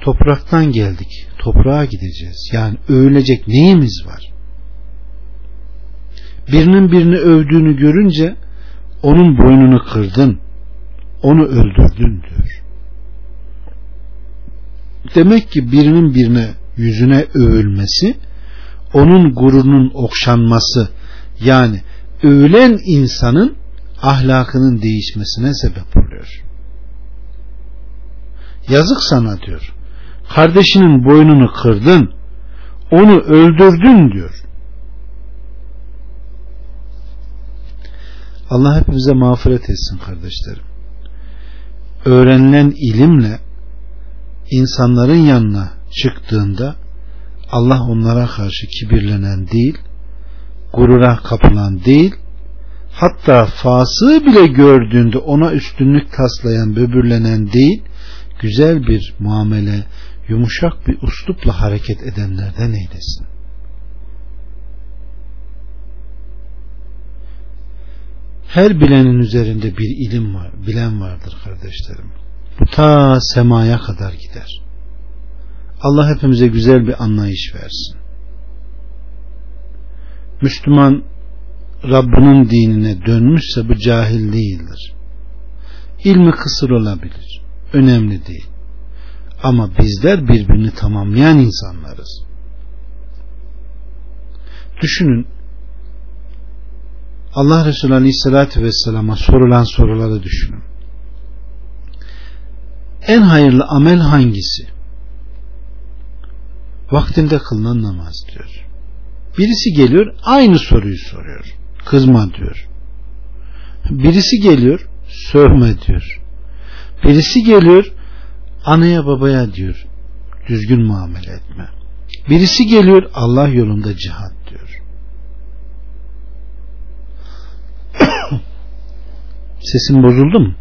topraktan geldik, toprağa gideceğiz. Yani övülecek neyimiz var? Birinin birini övdüğünü görünce onun boynunu kırdın, onu öldürdün diyor. Demek ki birinin birine yüzüne övülmesi, onun gururunun okşanması, yani övülen insanın ahlakının değişmesine sebep oluyor. Yazık sana diyor. Kardeşinin boynunu kırdın, onu öldürdün diyor. Allah hepimize mağfiret etsin kardeşlerim. Öğrenilen ilimle insanların yanına çıktığında Allah onlara karşı kibirlenen değil, gurura kapılan değil, hatta fasığı bile gördüğünde ona üstünlük taslayan, böbürlenen değil, güzel bir muamele, yumuşak bir uslupla hareket edenlerden eylesin. Her bilenin üzerinde bir ilim var, bilen vardır kardeşlerim. Bu ta semaya kadar gider. Allah hepimize güzel bir anlayış versin. Müslüman Rabbinin dinine dönmüşse bu cahil değildir. İlmi kısır olabilir. Önemli değil. Ama bizler birbirini tamamlayan insanlarız. Düşünün Allah Resulü Aleyhisselatü Vesselam'a sorulan soruları düşünün. En hayırlı amel hangisi? Vaktinde kılınan namaz diyor. Birisi geliyor aynı soruyu soruyor. Kızma diyor. Birisi geliyor sövme diyor. Birisi geliyor anaya babaya diyor düzgün muamele etme. Birisi geliyor Allah yolunda cihat diyor. *coughs* Sesim bozuldu mu?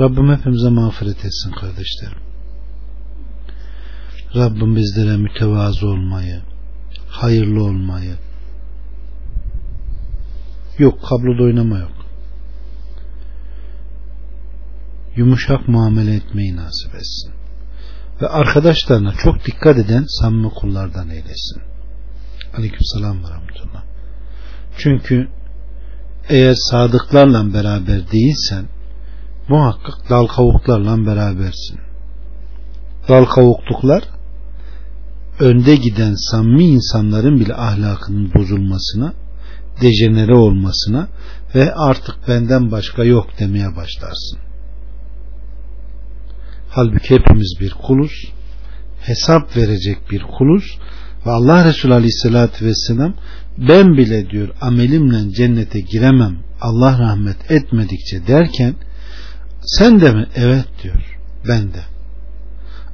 Rabbim hepimize mağfiret etsin kardeşlerim. Rabbim bizlere mütevazı olmayı, hayırlı olmayı, yok kabloda oynama yok. Yumuşak muamele etmeyi nasip etsin. Ve arkadaşlarına çok dikkat eden samimi kullardan eylesin. Aleyküm selam ve rahmetullah. Çünkü eğer sadıklarla beraber değilsen muhakkak dal kavuklarla berabersin. Dal kavukluklar önde giden samimi insanların bile ahlakının bozulmasına, dejenere olmasına ve artık benden başka yok demeye başlarsın. Halbuki hepimiz bir kuluz, hesap verecek bir kuluz ve Allah Resulü Aleyhisselatü Vesselam ben bile diyor amelimle cennete giremem Allah rahmet etmedikçe derken sen de mi? Evet diyor. Ben de.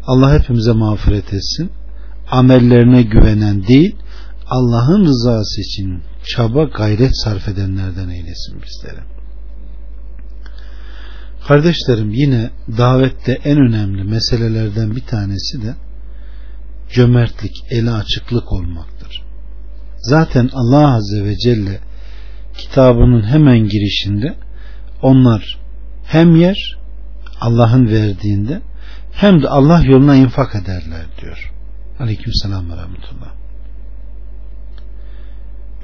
Allah hepimize mağfiret etsin. Amellerine güvenen değil, Allah'ın rızası için çaba gayret sarf edenlerden eylesin bizleri. Kardeşlerim yine davette en önemli meselelerden bir tanesi de cömertlik, eli açıklık olmaktır. Zaten Allah Azze ve Celle kitabının hemen girişinde onlar hem yer Allah'ın verdiğinde hem de Allah yoluna infak ederler diyor. Aleyküm selam ve rahmetullah.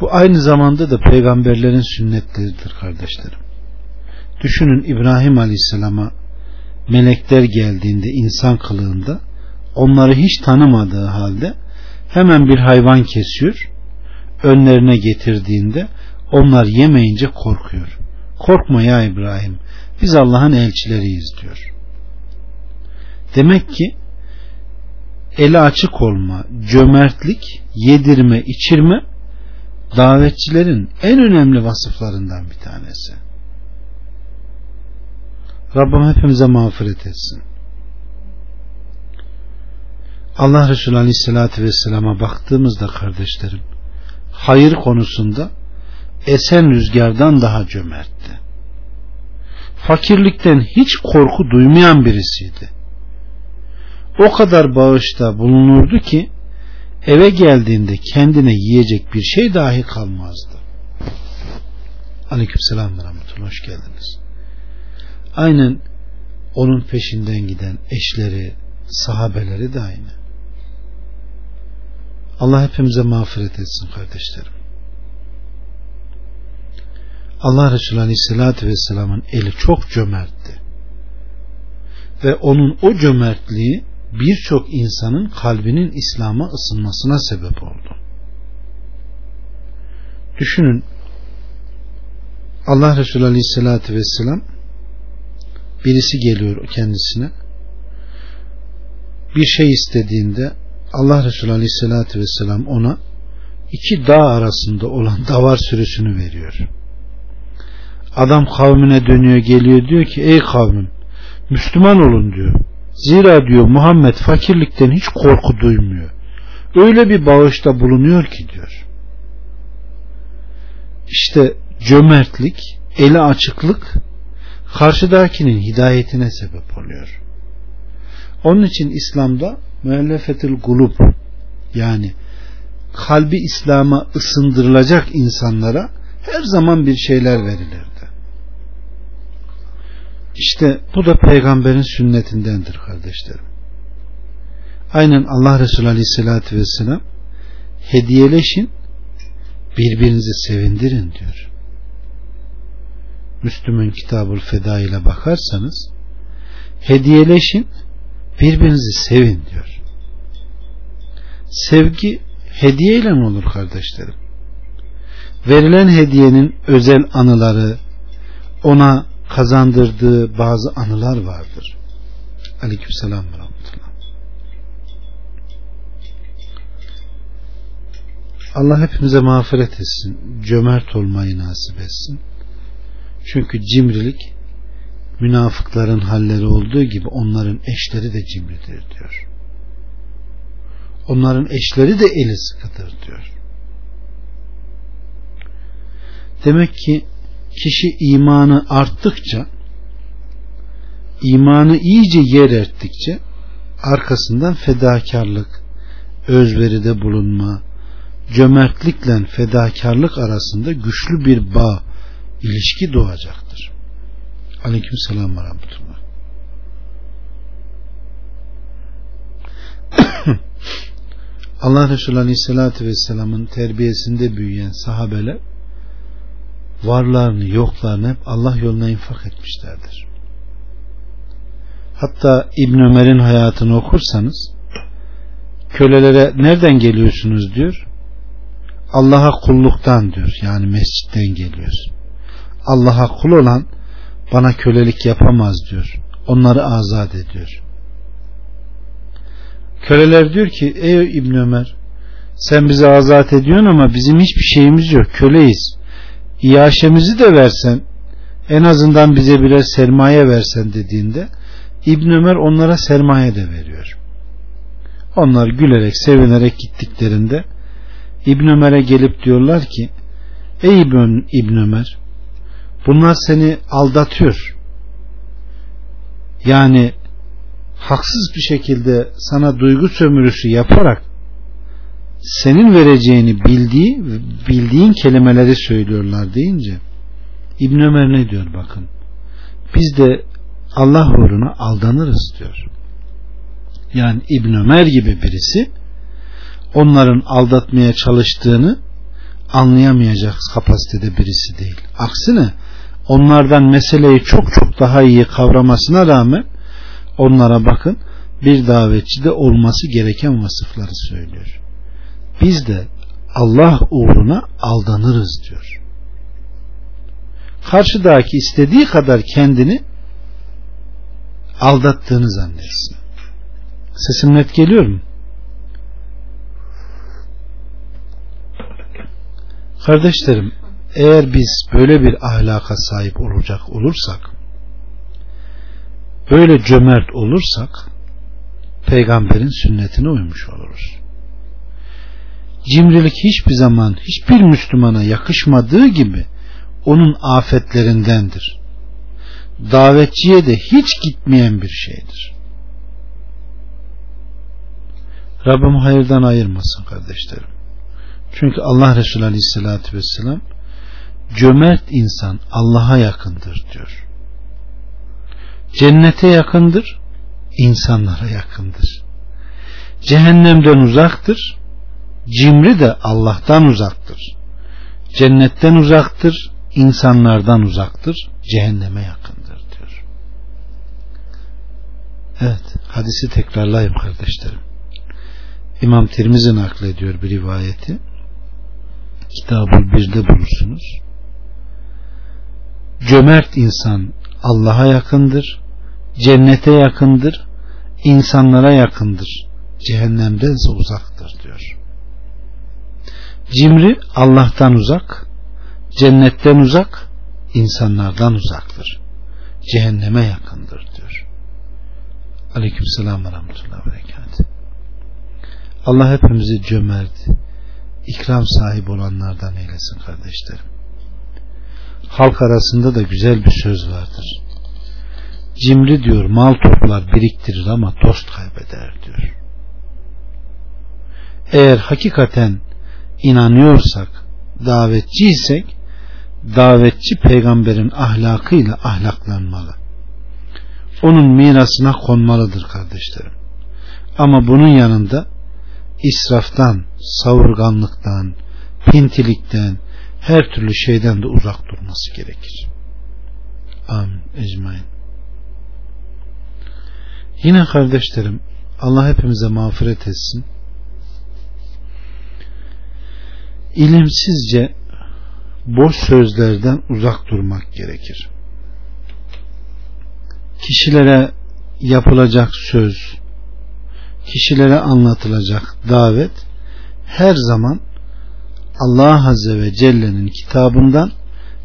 Bu aynı zamanda da peygamberlerin sünnetleridir kardeşlerim. Düşünün İbrahim Aleyhisselam'a melekler geldiğinde insan kılığında onları hiç tanımadığı halde hemen bir hayvan kesiyor önlerine getirdiğinde onlar yemeyince korkuyor. Korkma ya İbrahim biz Allah'ın elçileriyiz diyor. Demek ki eli açık olma, cömertlik, yedirme, içirme davetçilerin en önemli vasıflarından bir tanesi. Rabbim hepimize mağfiret etsin. Allah Resulü Aleyhisselatü Vesselam'a baktığımızda kardeşlerim hayır konusunda esen rüzgardan daha cömertti. Fakirlikten hiç korku duymayan birisiydi. O kadar bağışta bulunurdu ki eve geldiğinde kendine yiyecek bir şey dahi kalmazdı. Aleykümselam ve rahmetullah. Hoş geldiniz. Aynen onun peşinden giden eşleri, sahabeleri de aynı. Allah hepimize mağfiret etsin kardeşlerim. Allah Resulü Aleyhisselatü Vesselam'ın eli çok cömertti. Ve onun o cömertliği birçok insanın kalbinin İslam'a ısınmasına sebep oldu. Düşünün Allah Resulü Aleyhisselatü Vesselam birisi geliyor kendisine bir şey istediğinde Allah Resulü Aleyhisselatü Vesselam ona iki dağ arasında olan *laughs* davar sürüsünü veriyor. Adam kavmine dönüyor geliyor diyor ki ey kavmim Müslüman olun diyor. Zira diyor Muhammed fakirlikten hiç korku duymuyor. Öyle bir bağışta bulunuyor ki diyor. İşte cömertlik, eli açıklık karşıdakinin hidayetine sebep oluyor. Onun için İslam'da müellefetil gulub yani kalbi İslam'a ısındırılacak insanlara her zaman bir şeyler verilirdi. İşte bu da peygamberin sünnetindendir kardeşlerim. Aynen Allah Resulü Aleyhisselatü Vesselam hediyeleşin birbirinizi sevindirin diyor. Müslüm'ün kitabul feda ile bakarsanız hediyeleşin birbirinizi sevin diyor. Sevgi hediyeyle olur kardeşlerim. Verilen hediyenin özel anıları, ona kazandırdığı bazı anılar vardır. Aleykümselam ve. Allah hepimize mağfiret etsin. Cömert olmayı nasip etsin. Çünkü cimrilik münafıkların halleri olduğu gibi onların eşleri de cimridir diyor. Onların eşleri de eli sıkıdır diyor. Demek ki kişi imanı arttıkça imanı iyice yer ettikçe arkasından fedakarlık, özveride bulunma, cömertlikle fedakarlık arasında güçlü bir bağ, ilişki doğacaktır. Aleyküm selam ve rahmetullah. *coughs* Allah Resulü Aleyhisselatü Vesselam'ın terbiyesinde büyüyen sahabeler varlarını yoklarını hep Allah yoluna infak etmişlerdir. Hatta İbn Ömer'in hayatını okursanız kölelere nereden geliyorsunuz diyor. Allah'a kulluktan diyor. Yani mescitten geliyoruz. Allah'a kul olan bana kölelik yapamaz diyor. Onları azat ediyor. Köleler diyor ki ey İbn Ömer sen bizi azat ediyorsun ama bizim hiçbir şeyimiz yok. Köleyiz. İyaşemizi de versen en azından bize birer sermaye versen dediğinde İbn Ömer onlara sermaye de veriyor. Onlar gülerek sevinerek gittiklerinde İbn Ömer'e gelip diyorlar ki Ey İbn, İbn Ömer bunlar seni aldatıyor. Yani haksız bir şekilde sana duygu sömürüsü yaparak senin vereceğini bildiği bildiğin kelimeleri söylüyorlar deyince İbn Ömer ne diyor bakın biz de Allah uğruna aldanırız diyor. Yani İbn Ömer gibi birisi onların aldatmaya çalıştığını anlayamayacak kapasitede birisi değil. Aksine onlardan meseleyi çok çok daha iyi kavramasına rağmen onlara bakın bir davetçide olması gereken vasıfları söylüyor. Biz de Allah uğruna aldanırız diyor. Karşıdaki istediği kadar kendini aldattığını zannetsin. Sesim net geliyor mu? Kardeşlerim eğer biz böyle bir ahlaka sahip olacak olursak böyle cömert olursak peygamberin sünnetine uymuş oluruz. Cimrilik hiçbir zaman hiçbir Müslümana yakışmadığı gibi onun afetlerindendir. Davetçiye de hiç gitmeyen bir şeydir. Rabbim hayırdan ayırmasın kardeşlerim. Çünkü Allah Resulü Aleyhisselatü Vesselam cömert insan Allah'a yakındır diyor. Cennete yakındır, insanlara yakındır. Cehennemden uzaktır, cimri de Allah'tan uzaktır. Cennetten uzaktır, insanlardan uzaktır, cehenneme yakındır diyor. Evet, hadisi tekrarlayayım kardeşlerim. İmam Tirmizi naklediyor bir rivayeti. Kitabul Bir'de bulursunuz. Cömert insan Allah'a yakındır, cennete yakındır, insanlara yakındır, cehennemdense uzaktır diyor. Cimri Allah'tan uzak, cennetten uzak, insanlardan uzaktır. Cehenneme yakındır diyor. Aleyküm selam ve rahmetullahi ve Allah hepimizi cömert, ikram sahibi olanlardan eylesin kardeşlerim. Halk arasında da güzel bir söz vardır. Cimri diyor mal toplar biriktirir ama dost kaybeder diyor. Eğer hakikaten inanıyorsak, davetçiysek, davetçi peygamberin ahlakıyla ahlaklanmalı. Onun mirasına konmalıdır kardeşlerim. Ama bunun yanında israftan, savurganlıktan, pintilikten, her türlü şeyden de uzak durması gerekir. Amin. Ecmain. Yine kardeşlerim Allah hepimize mağfiret etsin. İlimsizce boş sözlerden uzak durmak gerekir. Kişilere yapılacak söz, kişilere anlatılacak davet her zaman Allah Azze ve Celle'nin kitabından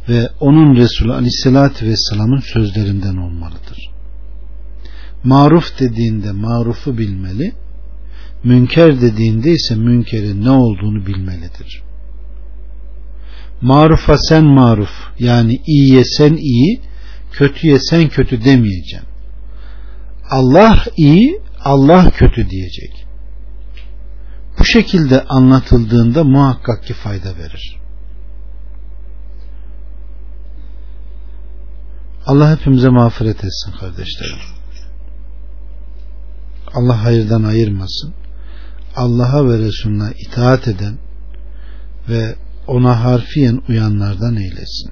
ve onun Resulü Aleyhisselatü Vesselam'ın sözlerinden olmalıdır. Maruf dediğinde marufu bilmeli, münker dediğinde ise münkerin ne olduğunu bilmelidir. Marufa sen maruf yani iyiye sen iyi, kötüye sen kötü demeyeceğim. Allah iyi, Allah kötü diyecek. Bu şekilde anlatıldığında muhakkak ki fayda verir. Allah hepimize mağfiret etsin kardeşlerim. Allah hayırdan ayırmasın. Allah'a ve Resulüne itaat eden ve ona harfiyen uyanlardan eylesin.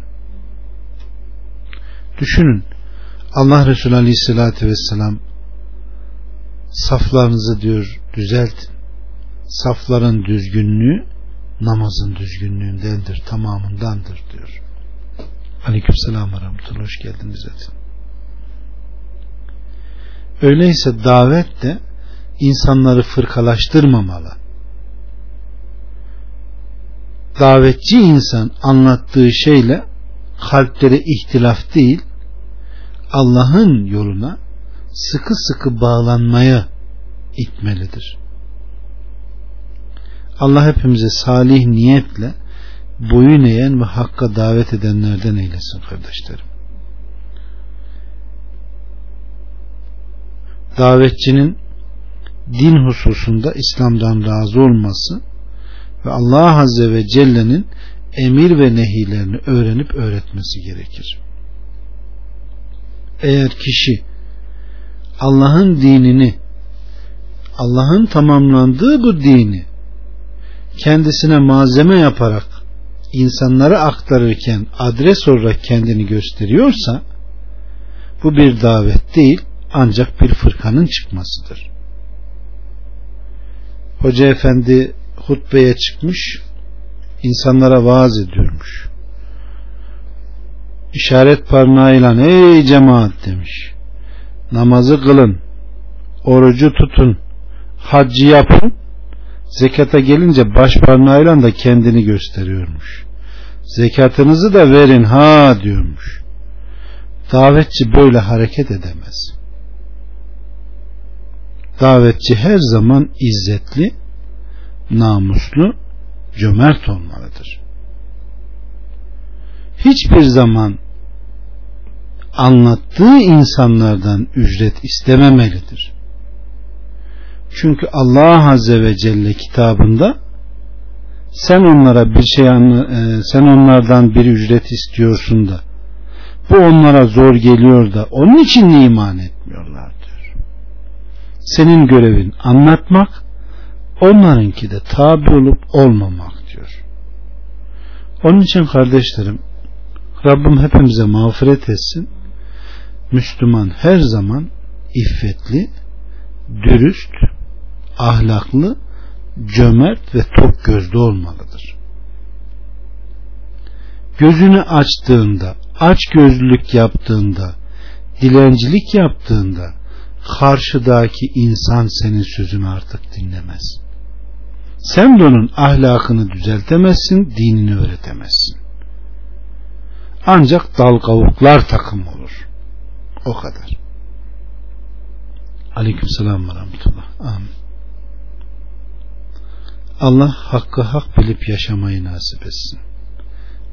Düşünün Allah Resulü Aleyhisselatü Vesselam saflarınızı diyor düzeltin. Safların düzgünlüğü namazın düzgünlüğündendir, tamamındandır diyor. Aleyküm selam ve rahmetullah. Hoş geldiniz zaten. Öyleyse davet de insanları fırkalaştırmamalı. Davetçi insan anlattığı şeyle kalplere ihtilaf değil, Allah'ın yoluna sıkı sıkı bağlanmaya itmelidir. Allah hepimize salih niyetle boyun eğen ve hakka davet edenlerden eylesin kardeşlerim. Davetçinin din hususunda İslam'dan razı olması ve Allah Azze ve Celle'nin emir ve nehilerini öğrenip öğretmesi gerekir. Eğer kişi Allah'ın dinini Allah'ın tamamlandığı bu dini kendisine malzeme yaparak insanlara aktarırken adres olarak kendini gösteriyorsa bu bir davet değil ancak bir fırkanın çıkmasıdır. Hoca efendi hutbeye çıkmış insanlara vaaz ediyormuş. İşaret parmağıyla ey cemaat demiş. Namazı kılın, orucu tutun, haccı yapın, zekata gelince baş parmağıyla da kendini gösteriyormuş. Zekatınızı da verin ha diyormuş. Davetçi böyle hareket edemez. Davetçi her zaman izzetli, namuslu, cömert olmalıdır. Hiçbir zaman anlattığı insanlardan ücret istememelidir. Çünkü Allah Azze ve Celle kitabında sen onlara bir şey e, sen onlardan bir ücret istiyorsun da bu onlara zor geliyor da onun için iman etmiyorlar diyor. Senin görevin anlatmak onlarınki de tabi olup olmamak diyor. Onun için kardeşlerim Rabbim hepimize mağfiret etsin. Müslüman her zaman iffetli, dürüst, ahlaklı, cömert ve tok gözlü olmalıdır. Gözünü açtığında, aç gözlülük yaptığında, dilencilik yaptığında karşıdaki insan senin sözünü artık dinlemez. Sen de onun ahlakını düzeltemezsin, dinini öğretemezsin. Ancak dal kavuklar takım olur. O kadar. Aleyküm selam ve rahmetullah. Amin. Allah hakkı hak bilip yaşamayı nasip etsin.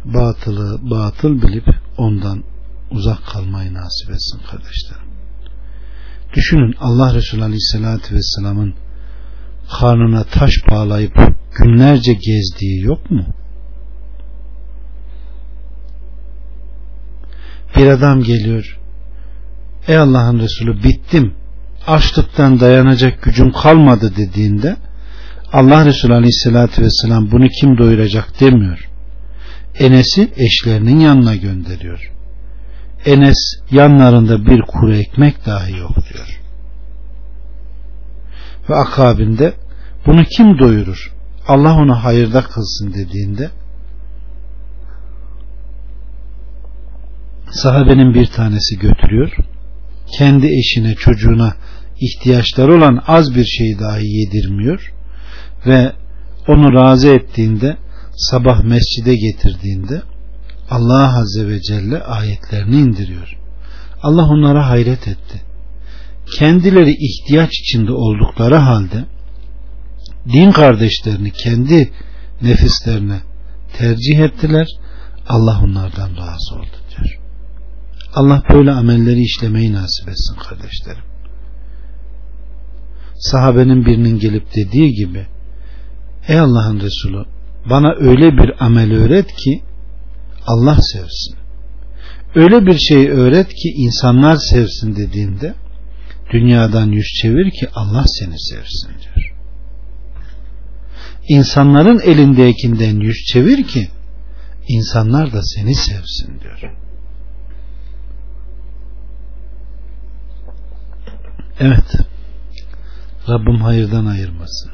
Batılı batıl bilip ondan uzak kalmayı nasip etsin kardeşlerim. Düşünün Allah Resulü Aleyhisselatü Vesselam'ın karnına taş bağlayıp günlerce gezdiği yok mu? Bir adam geliyor. Ey Allah'ın Resulü bittim. Açlıktan dayanacak gücüm kalmadı dediğinde Allah Resulü Aleyhisselatü Vesselam bunu kim doyuracak demiyor. Enes'i eşlerinin yanına gönderiyor. Enes yanlarında bir kuru ekmek dahi yok diyor. Ve akabinde bunu kim doyurur? Allah onu hayırda kılsın dediğinde sahabenin bir tanesi götürüyor kendi eşine çocuğuna ihtiyaçları olan az bir şeyi dahi yedirmiyor ve onu razı ettiğinde sabah mescide getirdiğinde Allah Azze ve Celle ayetlerini indiriyor. Allah onlara hayret etti. Kendileri ihtiyaç içinde oldukları halde din kardeşlerini kendi nefislerine tercih ettiler. Allah onlardan razı oldu diyor. Allah böyle amelleri işlemeyi nasip etsin kardeşlerim. Sahabenin birinin gelip dediği gibi Ey Allah'ın Resulü bana öyle bir amel öğret ki Allah sevsin. Öyle bir şey öğret ki insanlar sevsin dediğinde dünyadan yüz çevir ki Allah seni sevsin diyor. İnsanların elindekinden yüz çevir ki insanlar da seni sevsin diyor. Evet. Rabbim hayırdan ayırmasın.